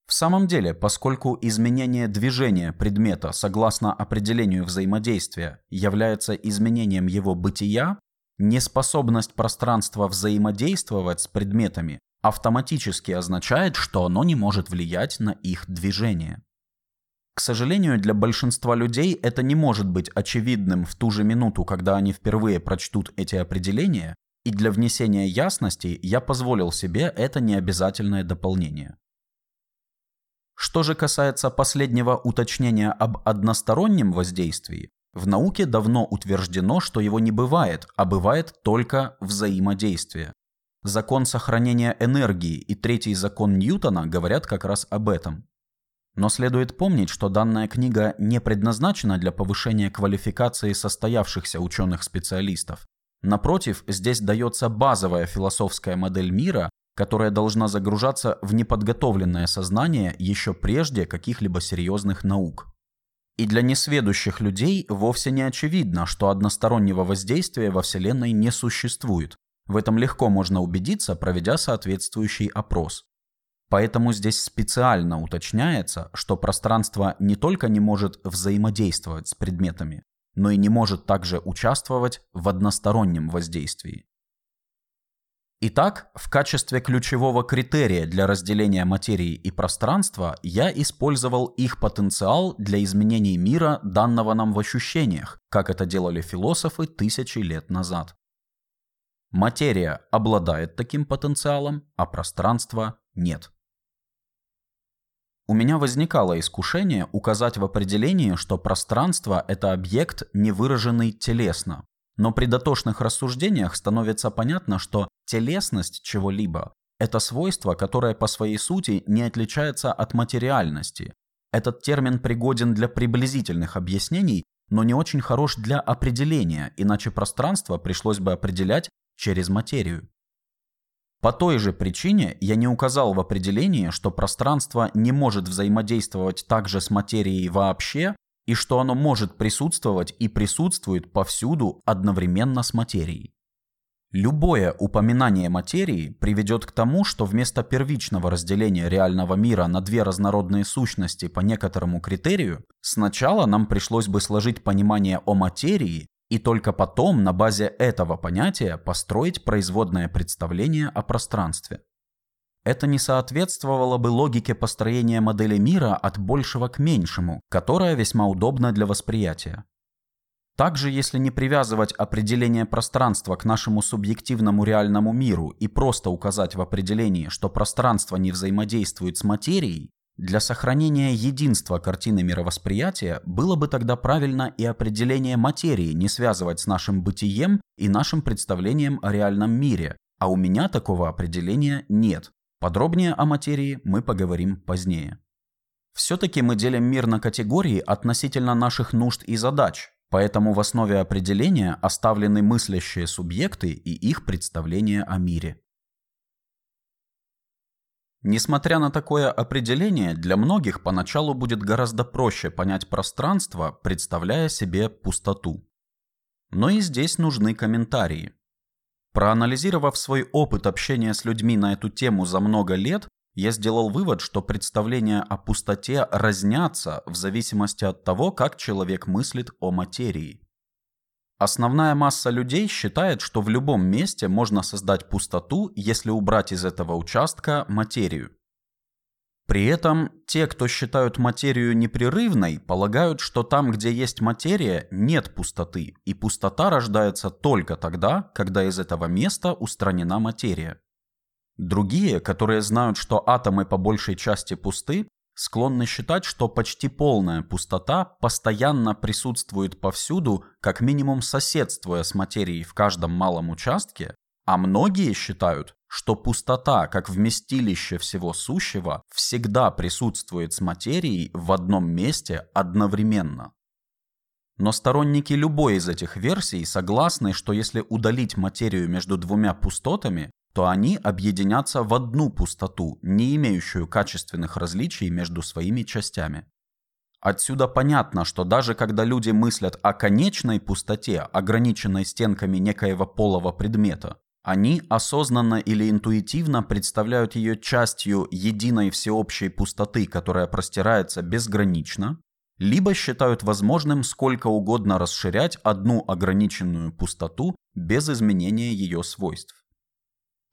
В самом деле, поскольку изменение движения предмета согласно определению взаимодействия является изменением его бытия, Неспособность пространства взаимодействовать с предметами автоматически означает, что оно не может влиять на их движение. К сожалению, для большинства людей это не может быть очевидным в ту же минуту, когда они впервые прочтут эти определения, и для внесения ясности я позволил себе это необязательное дополнение. Что же касается последнего уточнения об одностороннем воздействии, в науке давно утверждено, что его не бывает, а бывает только взаимодействие. Закон сохранения энергии и третий закон Ньютона говорят как раз об этом. Но следует помнить, что данная книга не предназначена для повышения квалификации состоявшихся ученых-специалистов. Напротив, здесь дается базовая философская модель мира, которая должна загружаться в неподготовленное сознание еще прежде каких-либо серьезных наук. И для несведущих людей вовсе не очевидно, что одностороннего воздействия во Вселенной не существует. В этом легко можно убедиться, проведя соответствующий опрос. Поэтому здесь специально уточняется, что пространство не только не может взаимодействовать с предметами, но и не может также участвовать в одностороннем воздействии. Итак, в качестве ключевого критерия для разделения материи и пространства я использовал их потенциал для изменений мира, данного нам в ощущениях, как это делали философы тысячи лет назад. Материя обладает таким потенциалом, а пространство нет. У меня возникало искушение указать в определении, что пространство – это объект, не выраженный телесно. Но при дотошных рассуждениях становится понятно, что телесность чего-либо – это свойство, которое по своей сути не отличается от материальности. Этот термин пригоден для приблизительных объяснений, но не очень хорош для определения, иначе пространство пришлось бы определять через материю. По той же причине я не указал в определении, что пространство не может взаимодействовать также с материей вообще, и что оно может присутствовать и присутствует повсюду одновременно с материей. Любое упоминание материи приведет к тому, что вместо первичного разделения реального мира на две разнородные сущности по некоторому критерию, сначала нам пришлось бы сложить понимание о материи и только потом на базе этого понятия построить производное представление о пространстве. Это не соответствовало бы логике построения модели мира от большего к меньшему, которая весьма удобна для восприятия. Также, если не привязывать определение пространства к нашему субъективному реальному миру и просто указать в определении, что пространство не взаимодействует с материей, для сохранения единства картины мировосприятия было бы тогда правильно и определение материи не связывать с нашим бытием и нашим представлением о реальном мире, а у меня такого определения нет. Подробнее о материи мы поговорим позднее. Все-таки мы делим мир на категории относительно наших нужд и задач, поэтому в основе определения оставлены мыслящие субъекты и их представление о мире. Несмотря на такое определение, для многих поначалу будет гораздо проще понять пространство, представляя себе пустоту. Но и здесь нужны комментарии. Проанализировав свой опыт общения с людьми на эту тему за много лет, я сделал вывод, что представления о пустоте разнятся в зависимости от того, как человек мыслит о материи. Основная масса людей считает, что в любом месте можно создать пустоту, если убрать из этого участка материю. При этом те, кто считают материю непрерывной, полагают, что там, где есть материя, нет пустоты, и пустота рождается только тогда, когда из этого места устранена материя. Другие, которые знают, что атомы по большей части пусты, склонны считать, что почти полная пустота постоянно присутствует повсюду, как минимум соседствуя с материей в каждом малом участке, а многие считают, что пустота, как вместилище всего сущего, всегда присутствует с материей в одном месте одновременно. Но сторонники любой из этих версий согласны, что если удалить материю между двумя пустотами, то они объединятся в одну пустоту, не имеющую качественных различий между своими частями. Отсюда понятно, что даже когда люди мыслят о конечной пустоте, ограниченной стенками некоего полого предмета, они осознанно или интуитивно представляют ее частью единой всеобщей пустоты, которая простирается безгранично, либо считают возможным сколько угодно расширять одну ограниченную пустоту без изменения ее свойств.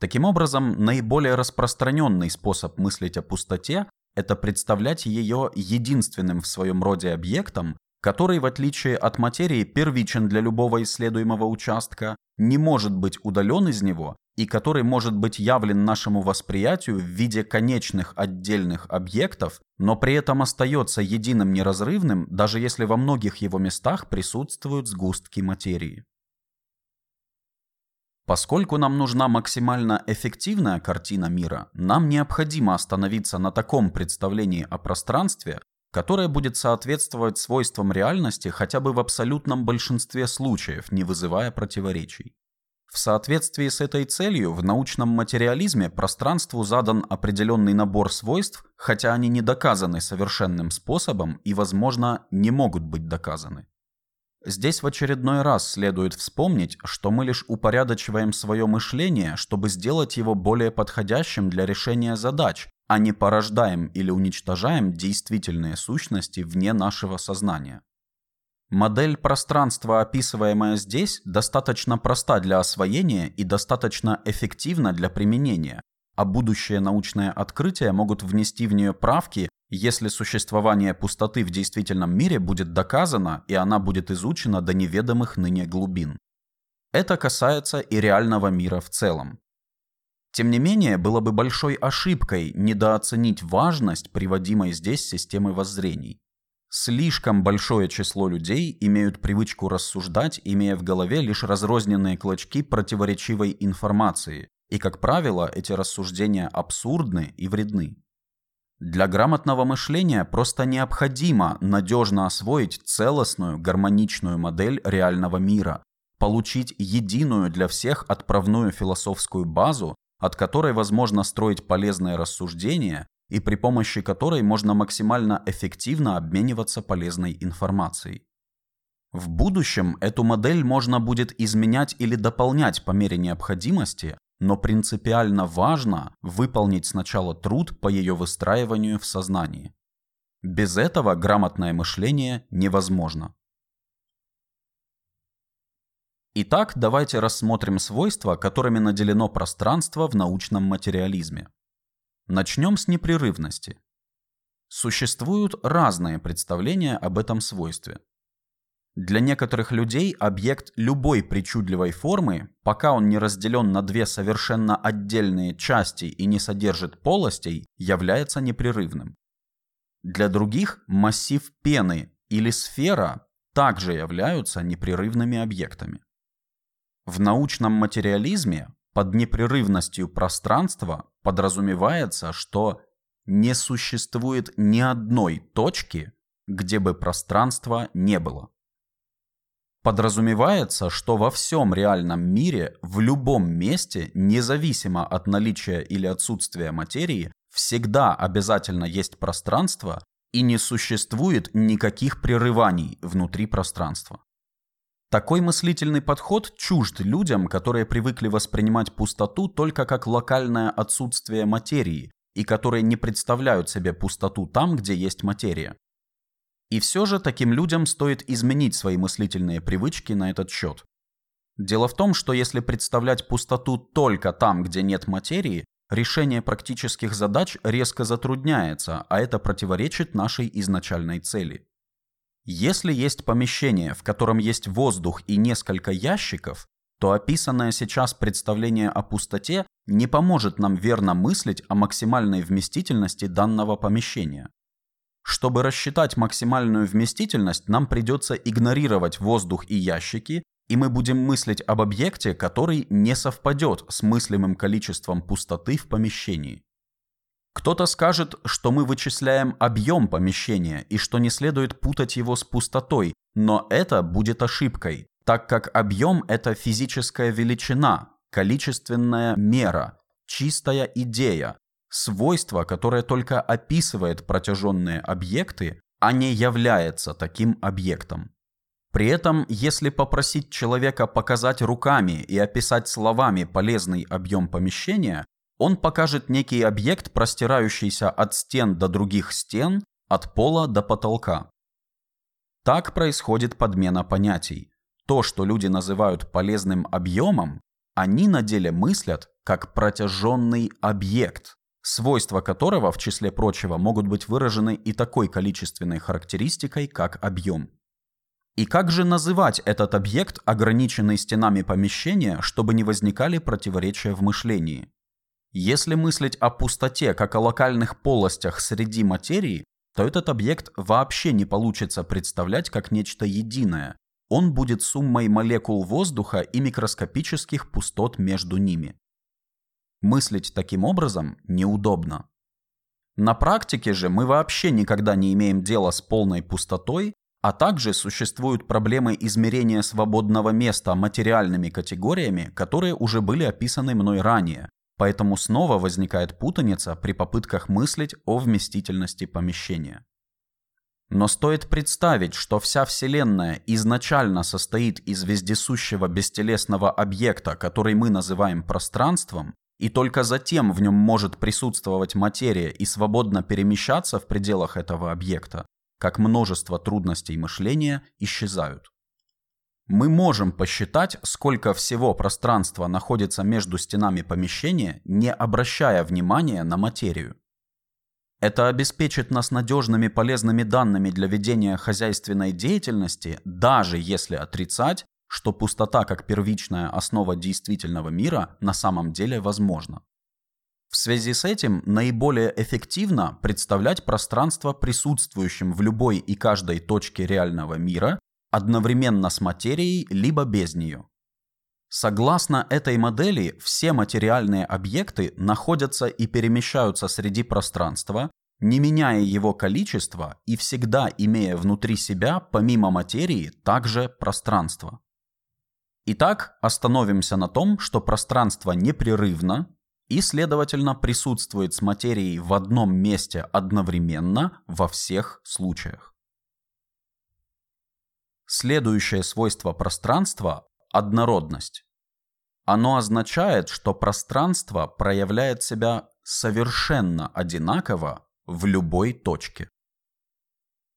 Таким образом, наиболее распространенный способ мыслить о пустоте – это представлять ее единственным в своем роде объектом, который, в отличие от материи, первичен для любого исследуемого участка, не может быть удален из него и который может быть явлен нашему восприятию в виде конечных отдельных объектов, но при этом остается единым неразрывным, даже если во многих его местах присутствуют сгустки материи. Поскольку нам нужна максимально эффективная картина мира, нам необходимо остановиться на таком представлении о пространстве, которое будет соответствовать свойствам реальности хотя бы в абсолютном большинстве случаев, не вызывая противоречий. В соответствии с этой целью в научном материализме пространству задан определенный набор свойств, хотя они не доказаны совершенным способом и, возможно, не могут быть доказаны. Здесь в очередной раз следует вспомнить, что мы лишь упорядочиваем свое мышление, чтобы сделать его более подходящим для решения задач, а не порождаем или уничтожаем действительные сущности вне нашего сознания. Модель пространства, описываемая здесь, достаточно проста для освоения и достаточно эффективна для применения, а будущие научные открытия могут внести в нее правки, если существование пустоты в действительном мире будет доказано и она будет изучена до неведомых ныне глубин. Это касается и реального мира в целом. Тем не менее, было бы большой ошибкой недооценить важность приводимой здесь системы воззрений. Слишком большое число людей имеют привычку рассуждать, имея в голове лишь разрозненные клочки противоречивой информации, и, как правило, эти рассуждения абсурдны и вредны. Для грамотного мышления просто необходимо надежно освоить целостную, гармоничную модель реального мира, получить единую для всех отправную философскую базу, от которой возможно строить полезные рассуждения и при помощи которой можно максимально эффективно обмениваться полезной информацией. В будущем эту модель можно будет изменять или дополнять по мере необходимости, но принципиально важно выполнить сначала труд по ее выстраиванию в сознании. Без этого грамотное мышление невозможно. Итак, давайте рассмотрим свойства, которыми наделено пространство в научном материализме. Начнем с непрерывности. Существуют разные представления об этом свойстве. Для некоторых людей объект любой причудливой формы, пока он не разделен на две совершенно отдельные части и не содержит полостей, является непрерывным. Для других массив пены или сфера также являются непрерывными объектами. В научном материализме под непрерывностью пространства подразумевается, что не существует ни одной точки, где бы пространства не было. Подразумевается, что во всем реальном мире, в любом месте, независимо от наличия или отсутствия материи, всегда обязательно есть пространство и не существует никаких прерываний внутри пространства. Такой мыслительный подход чужд людям, которые привыкли воспринимать пустоту только как локальное отсутствие материи и которые не представляют себе пустоту там, где есть материя. И все же таким людям стоит изменить свои мыслительные привычки на этот счет. Дело в том, что если представлять пустоту только там, где нет материи, решение практических задач резко затрудняется, а это противоречит нашей изначальной цели. Если есть помещение, в котором есть воздух и несколько ящиков, то описанное сейчас представление о пустоте не поможет нам верно мыслить о максимальной вместительности данного помещения. Чтобы рассчитать максимальную вместительность, нам придется игнорировать воздух и ящики, и мы будем мыслить об объекте, который не совпадет с мыслимым количеством пустоты в помещении. Кто-то скажет, что мы вычисляем объем помещения и что не следует путать его с пустотой, но это будет ошибкой, так как объем – это физическая величина, количественная мера, чистая идея, свойство, которое только описывает протяженные объекты, а не является таким объектом. При этом, если попросить человека показать руками и описать словами полезный объем помещения, он покажет некий объект, простирающийся от стен до других стен, от пола до потолка. Так происходит подмена понятий. То, что люди называют полезным объемом, они на деле мыслят как протяженный объект, свойства которого, в числе прочего, могут быть выражены и такой количественной характеристикой, как объем. И как же называть этот объект, ограниченный стенами помещения, чтобы не возникали противоречия в мышлении? Если мыслить о пустоте как о локальных полостях среди материи, то этот объект вообще не получится представлять как нечто единое. Он будет суммой молекул воздуха и микроскопических пустот между ними. Мыслить таким образом неудобно. На практике же мы вообще никогда не имеем дела с полной пустотой, А также существуют проблемы измерения свободного места материальными категориями, которые уже были описаны мной ранее, поэтому снова возникает путаница при попытках мыслить о вместительности помещения. Но стоит представить, что вся Вселенная изначально состоит из вездесущего бестелесного объекта, который мы называем пространством, и только затем в нем может присутствовать материя и свободно перемещаться в пределах этого объекта, как множество трудностей мышления исчезают. Мы можем посчитать, сколько всего пространства находится между стенами помещения, не обращая внимания на материю. Это обеспечит нас надежными полезными данными для ведения хозяйственной деятельности, даже если отрицать, что пустота как первичная основа действительного мира на самом деле возможна. В связи с этим наиболее эффективно представлять пространство присутствующим в любой и каждой точке реального мира одновременно с материей либо без нее. Согласно этой модели, все материальные объекты находятся и перемещаются среди пространства, не меняя его количество и всегда имея внутри себя, помимо материи, также пространство. Итак, остановимся на том, что пространство непрерывно, и, следовательно, присутствует с материей в одном месте одновременно во всех случаях. Следующее свойство пространства – однородность. Оно означает, что пространство проявляет себя совершенно одинаково в любой точке.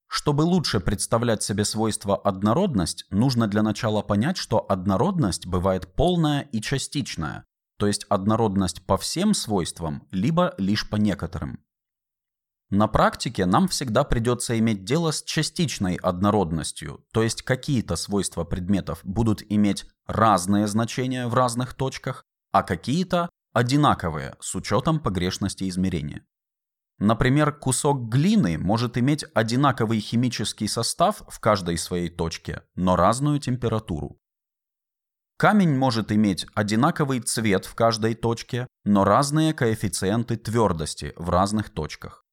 Чтобы лучше представлять себе свойство однородность, нужно для начала понять, что однородность бывает полная и частичная, то есть однородность по всем свойствам, либо лишь по некоторым. На практике нам всегда придется иметь дело с частичной однородностью, то есть какие-то свойства предметов будут иметь разные значения в разных точках, а какие-то одинаковые с учетом погрешности измерения. Например, кусок глины может иметь одинаковый химический состав в каждой своей точке, но разную температуру. Камень может иметь одинаковый цвет в каждой точке, но разные коэффициенты твердости в разных точках.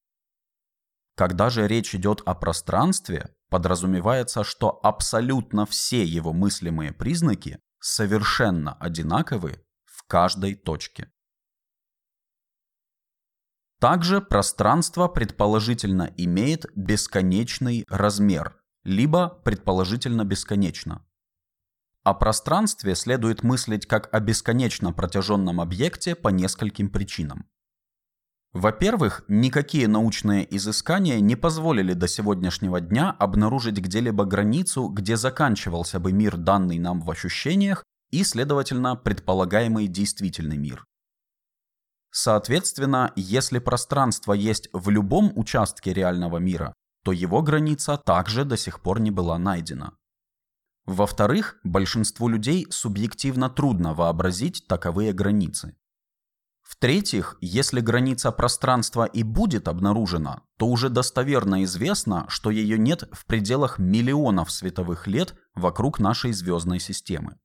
Когда же речь идет о пространстве, подразумевается, что абсолютно все его мыслимые признаки совершенно одинаковы в каждой точке. Также пространство предположительно имеет бесконечный размер, либо предположительно бесконечно. О пространстве следует мыслить как о бесконечно протяженном объекте по нескольким причинам. Во-первых, никакие научные изыскания не позволили до сегодняшнего дня обнаружить где-либо границу, где заканчивался бы мир, данный нам в ощущениях, и, следовательно, предполагаемый действительный мир. Соответственно, если пространство есть в любом участке реального мира, то его граница также до сих пор не была найдена. Во-вторых, большинству людей субъективно трудно вообразить таковые границы. В-третьих, если граница пространства и будет обнаружена, то уже достоверно известно, что ее нет в пределах миллионов световых лет вокруг нашей звездной системы.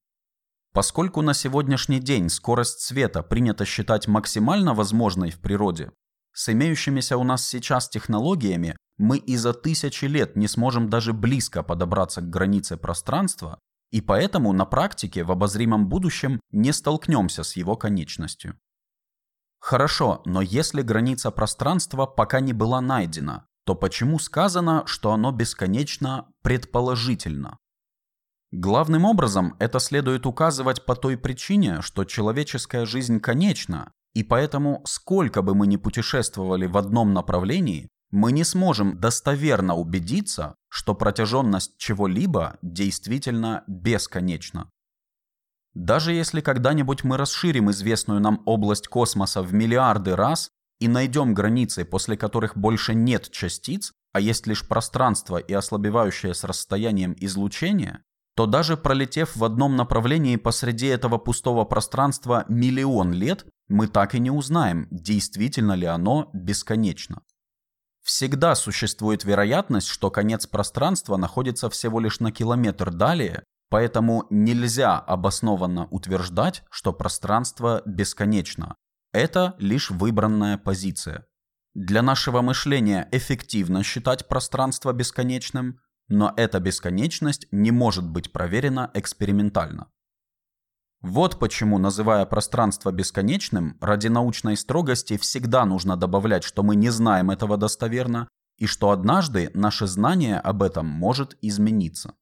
Поскольку на сегодняшний день скорость света принято считать максимально возможной в природе, с имеющимися у нас сейчас технологиями мы и за тысячи лет не сможем даже близко подобраться к границе пространства, и поэтому на практике в обозримом будущем не столкнемся с его конечностью. Хорошо, но если граница пространства пока не была найдена, то почему сказано, что оно бесконечно предположительно? Главным образом это следует указывать по той причине, что человеческая жизнь конечна, и поэтому сколько бы мы ни путешествовали в одном направлении, мы не сможем достоверно убедиться, что протяженность чего-либо действительно бесконечна. Даже если когда-нибудь мы расширим известную нам область космоса в миллиарды раз и найдем границы, после которых больше нет частиц, а есть лишь пространство и ослабевающее с расстоянием излучение, то даже пролетев в одном направлении посреди этого пустого пространства миллион лет, мы так и не узнаем, действительно ли оно бесконечно. Всегда существует вероятность, что конец пространства находится всего лишь на километр далее, поэтому нельзя обоснованно утверждать, что пространство бесконечно. Это лишь выбранная позиция. Для нашего мышления эффективно считать пространство бесконечным, но эта бесконечность не может быть проверена экспериментально. Вот почему, называя пространство бесконечным, ради научной строгости всегда нужно добавлять, что мы не знаем этого достоверно и что однажды наше знание об этом может измениться.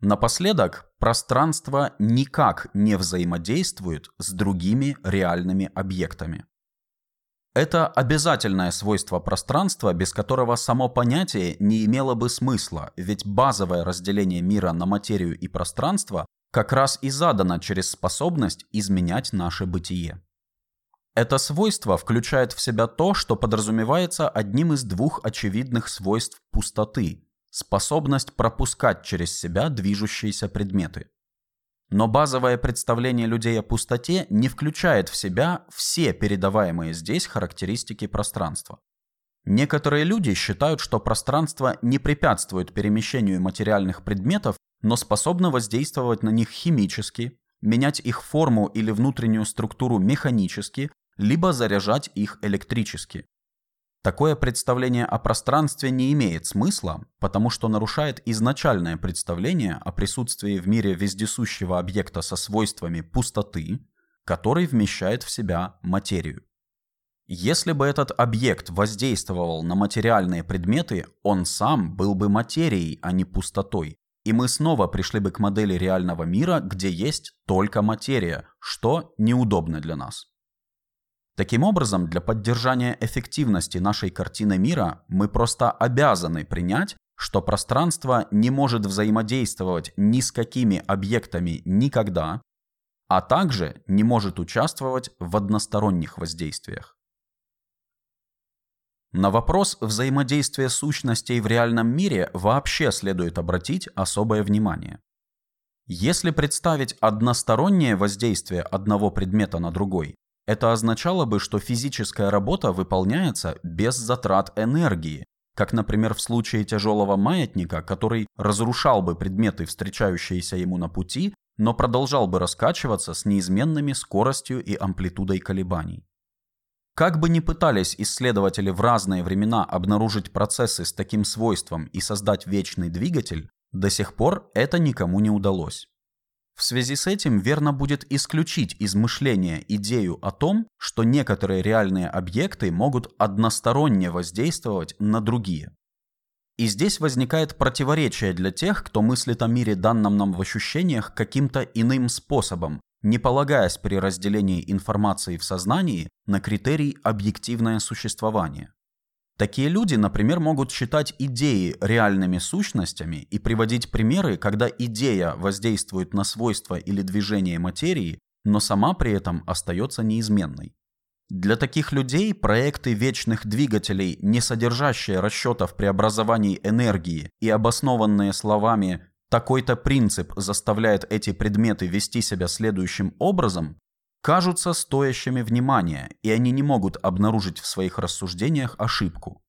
Напоследок, пространство никак не взаимодействует с другими реальными объектами. Это обязательное свойство пространства, без которого само понятие не имело бы смысла, ведь базовое разделение мира на материю и пространство как раз и задано через способность изменять наше бытие. Это свойство включает в себя то, что подразумевается одним из двух очевидных свойств пустоты – способность пропускать через себя движущиеся предметы. Но базовое представление людей о пустоте не включает в себя все передаваемые здесь характеристики пространства. Некоторые люди считают, что пространство не препятствует перемещению материальных предметов, но способно воздействовать на них химически, менять их форму или внутреннюю структуру механически, либо заряжать их электрически. Такое представление о пространстве не имеет смысла, потому что нарушает изначальное представление о присутствии в мире вездесущего объекта со свойствами пустоты, который вмещает в себя материю. Если бы этот объект воздействовал на материальные предметы, он сам был бы материей, а не пустотой. И мы снова пришли бы к модели реального мира, где есть только материя, что неудобно для нас. Таким образом, для поддержания эффективности нашей картины мира мы просто обязаны принять, что пространство не может взаимодействовать ни с какими объектами никогда, а также не может участвовать в односторонних воздействиях. На вопрос взаимодействия сущностей в реальном мире вообще следует обратить особое внимание. Если представить одностороннее воздействие одного предмета на другой, это означало бы, что физическая работа выполняется без затрат энергии, как, например, в случае тяжелого маятника, который разрушал бы предметы, встречающиеся ему на пути, но продолжал бы раскачиваться с неизменными скоростью и амплитудой колебаний. Как бы ни пытались исследователи в разные времена обнаружить процессы с таким свойством и создать вечный двигатель, до сих пор это никому не удалось. В связи с этим верно будет исключить из мышления идею о том, что некоторые реальные объекты могут односторонне воздействовать на другие. И здесь возникает противоречие для тех, кто мыслит о мире данном нам в ощущениях каким-то иным способом, не полагаясь при разделении информации в сознании на критерий объективное существование. Такие люди, например, могут считать идеи реальными сущностями и приводить примеры, когда идея воздействует на свойства или движение материи, но сама при этом остается неизменной. Для таких людей проекты вечных двигателей, не содержащие расчетов преобразований энергии и обоснованные словами «такой-то принцип заставляет эти предметы вести себя следующим образом», кажутся стоящими внимания, и они не могут обнаружить в своих рассуждениях ошибку.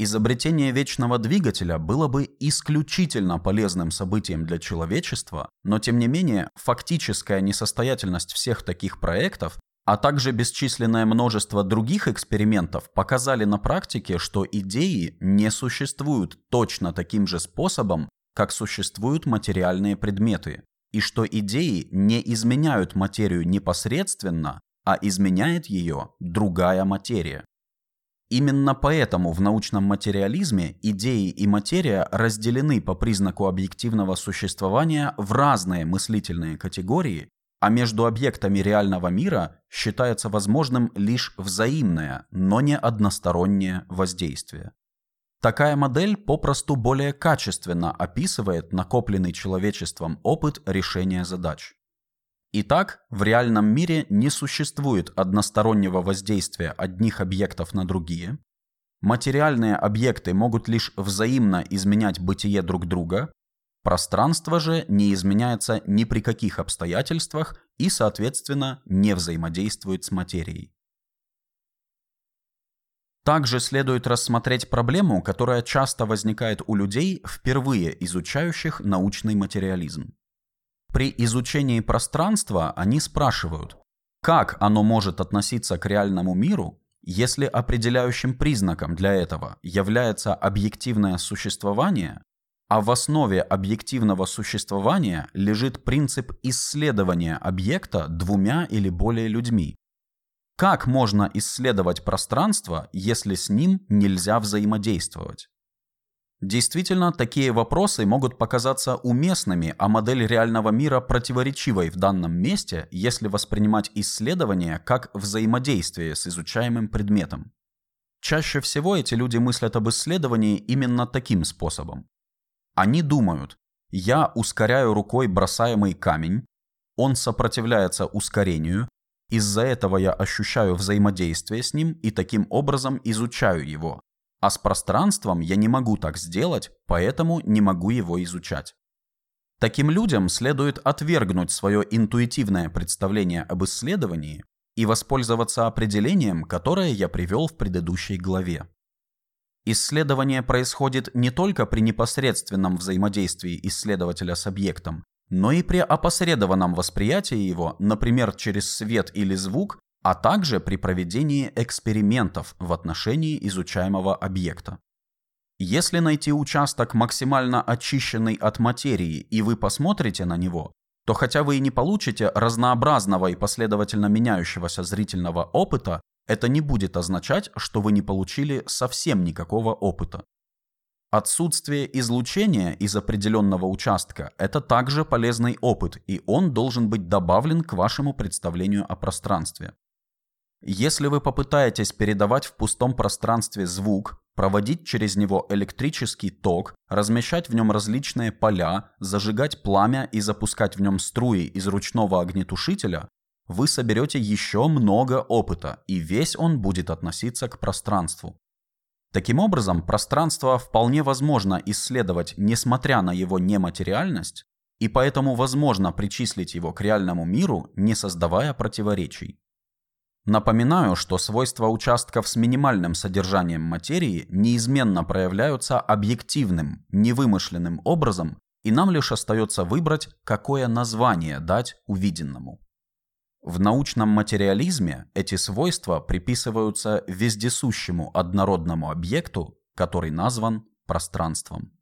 Изобретение вечного двигателя было бы исключительно полезным событием для человечества, но тем не менее фактическая несостоятельность всех таких проектов, а также бесчисленное множество других экспериментов показали на практике, что идеи не существуют точно таким же способом, как существуют материальные предметы, и что идеи не изменяют материю непосредственно, а изменяет ее другая материя. Именно поэтому в научном материализме идеи и материя разделены по признаку объективного существования в разные мыслительные категории, а между объектами реального мира считается возможным лишь взаимное, но не одностороннее воздействие. Такая модель попросту более качественно описывает накопленный человечеством опыт решения задач. Итак, в реальном мире не существует одностороннего воздействия одних объектов на другие. Материальные объекты могут лишь взаимно изменять бытие друг друга, пространство же не изменяется ни при каких обстоятельствах и, соответственно, не взаимодействует с материей. Также следует рассмотреть проблему, которая часто возникает у людей, впервые изучающих научный материализм. При изучении пространства они спрашивают, как оно может относиться к реальному миру, Если определяющим признаком для этого является объективное существование, а в основе объективного существования лежит принцип исследования объекта двумя или более людьми, как можно исследовать пространство, если с ним нельзя взаимодействовать? Действительно, такие вопросы могут показаться уместными, а модель реального мира противоречивой в данном месте, если воспринимать исследование как взаимодействие с изучаемым предметом. Чаще всего эти люди мыслят об исследовании именно таким способом. Они думают, я ускоряю рукой бросаемый камень, он сопротивляется ускорению, из-за этого я ощущаю взаимодействие с ним и таким образом изучаю его, а с пространством я не могу так сделать, поэтому не могу его изучать. Таким людям следует отвергнуть свое интуитивное представление об исследовании и воспользоваться определением, которое я привел в предыдущей главе. Исследование происходит не только при непосредственном взаимодействии исследователя с объектом, но и при опосредованном восприятии его, например, через свет или звук, а также при проведении экспериментов в отношении изучаемого объекта. Если найти участок максимально очищенный от материи и вы посмотрите на него, то хотя вы и не получите разнообразного и последовательно меняющегося зрительного опыта, это не будет означать, что вы не получили совсем никакого опыта. Отсутствие излучения из определенного участка – это также полезный опыт, и он должен быть добавлен к вашему представлению о пространстве. Если вы попытаетесь передавать в пустом пространстве звук, проводить через него электрический ток, размещать в нем различные поля, зажигать пламя и запускать в нем струи из ручного огнетушителя, вы соберете еще много опыта, и весь он будет относиться к пространству. Таким образом, пространство вполне возможно исследовать, несмотря на его нематериальность, и поэтому возможно причислить его к реальному миру, не создавая противоречий. Напоминаю, что свойства участков с минимальным содержанием материи неизменно проявляются объективным, невымышленным образом, и нам лишь остается выбрать, какое название дать увиденному. В научном материализме эти свойства приписываются вездесущему однородному объекту, который назван пространством.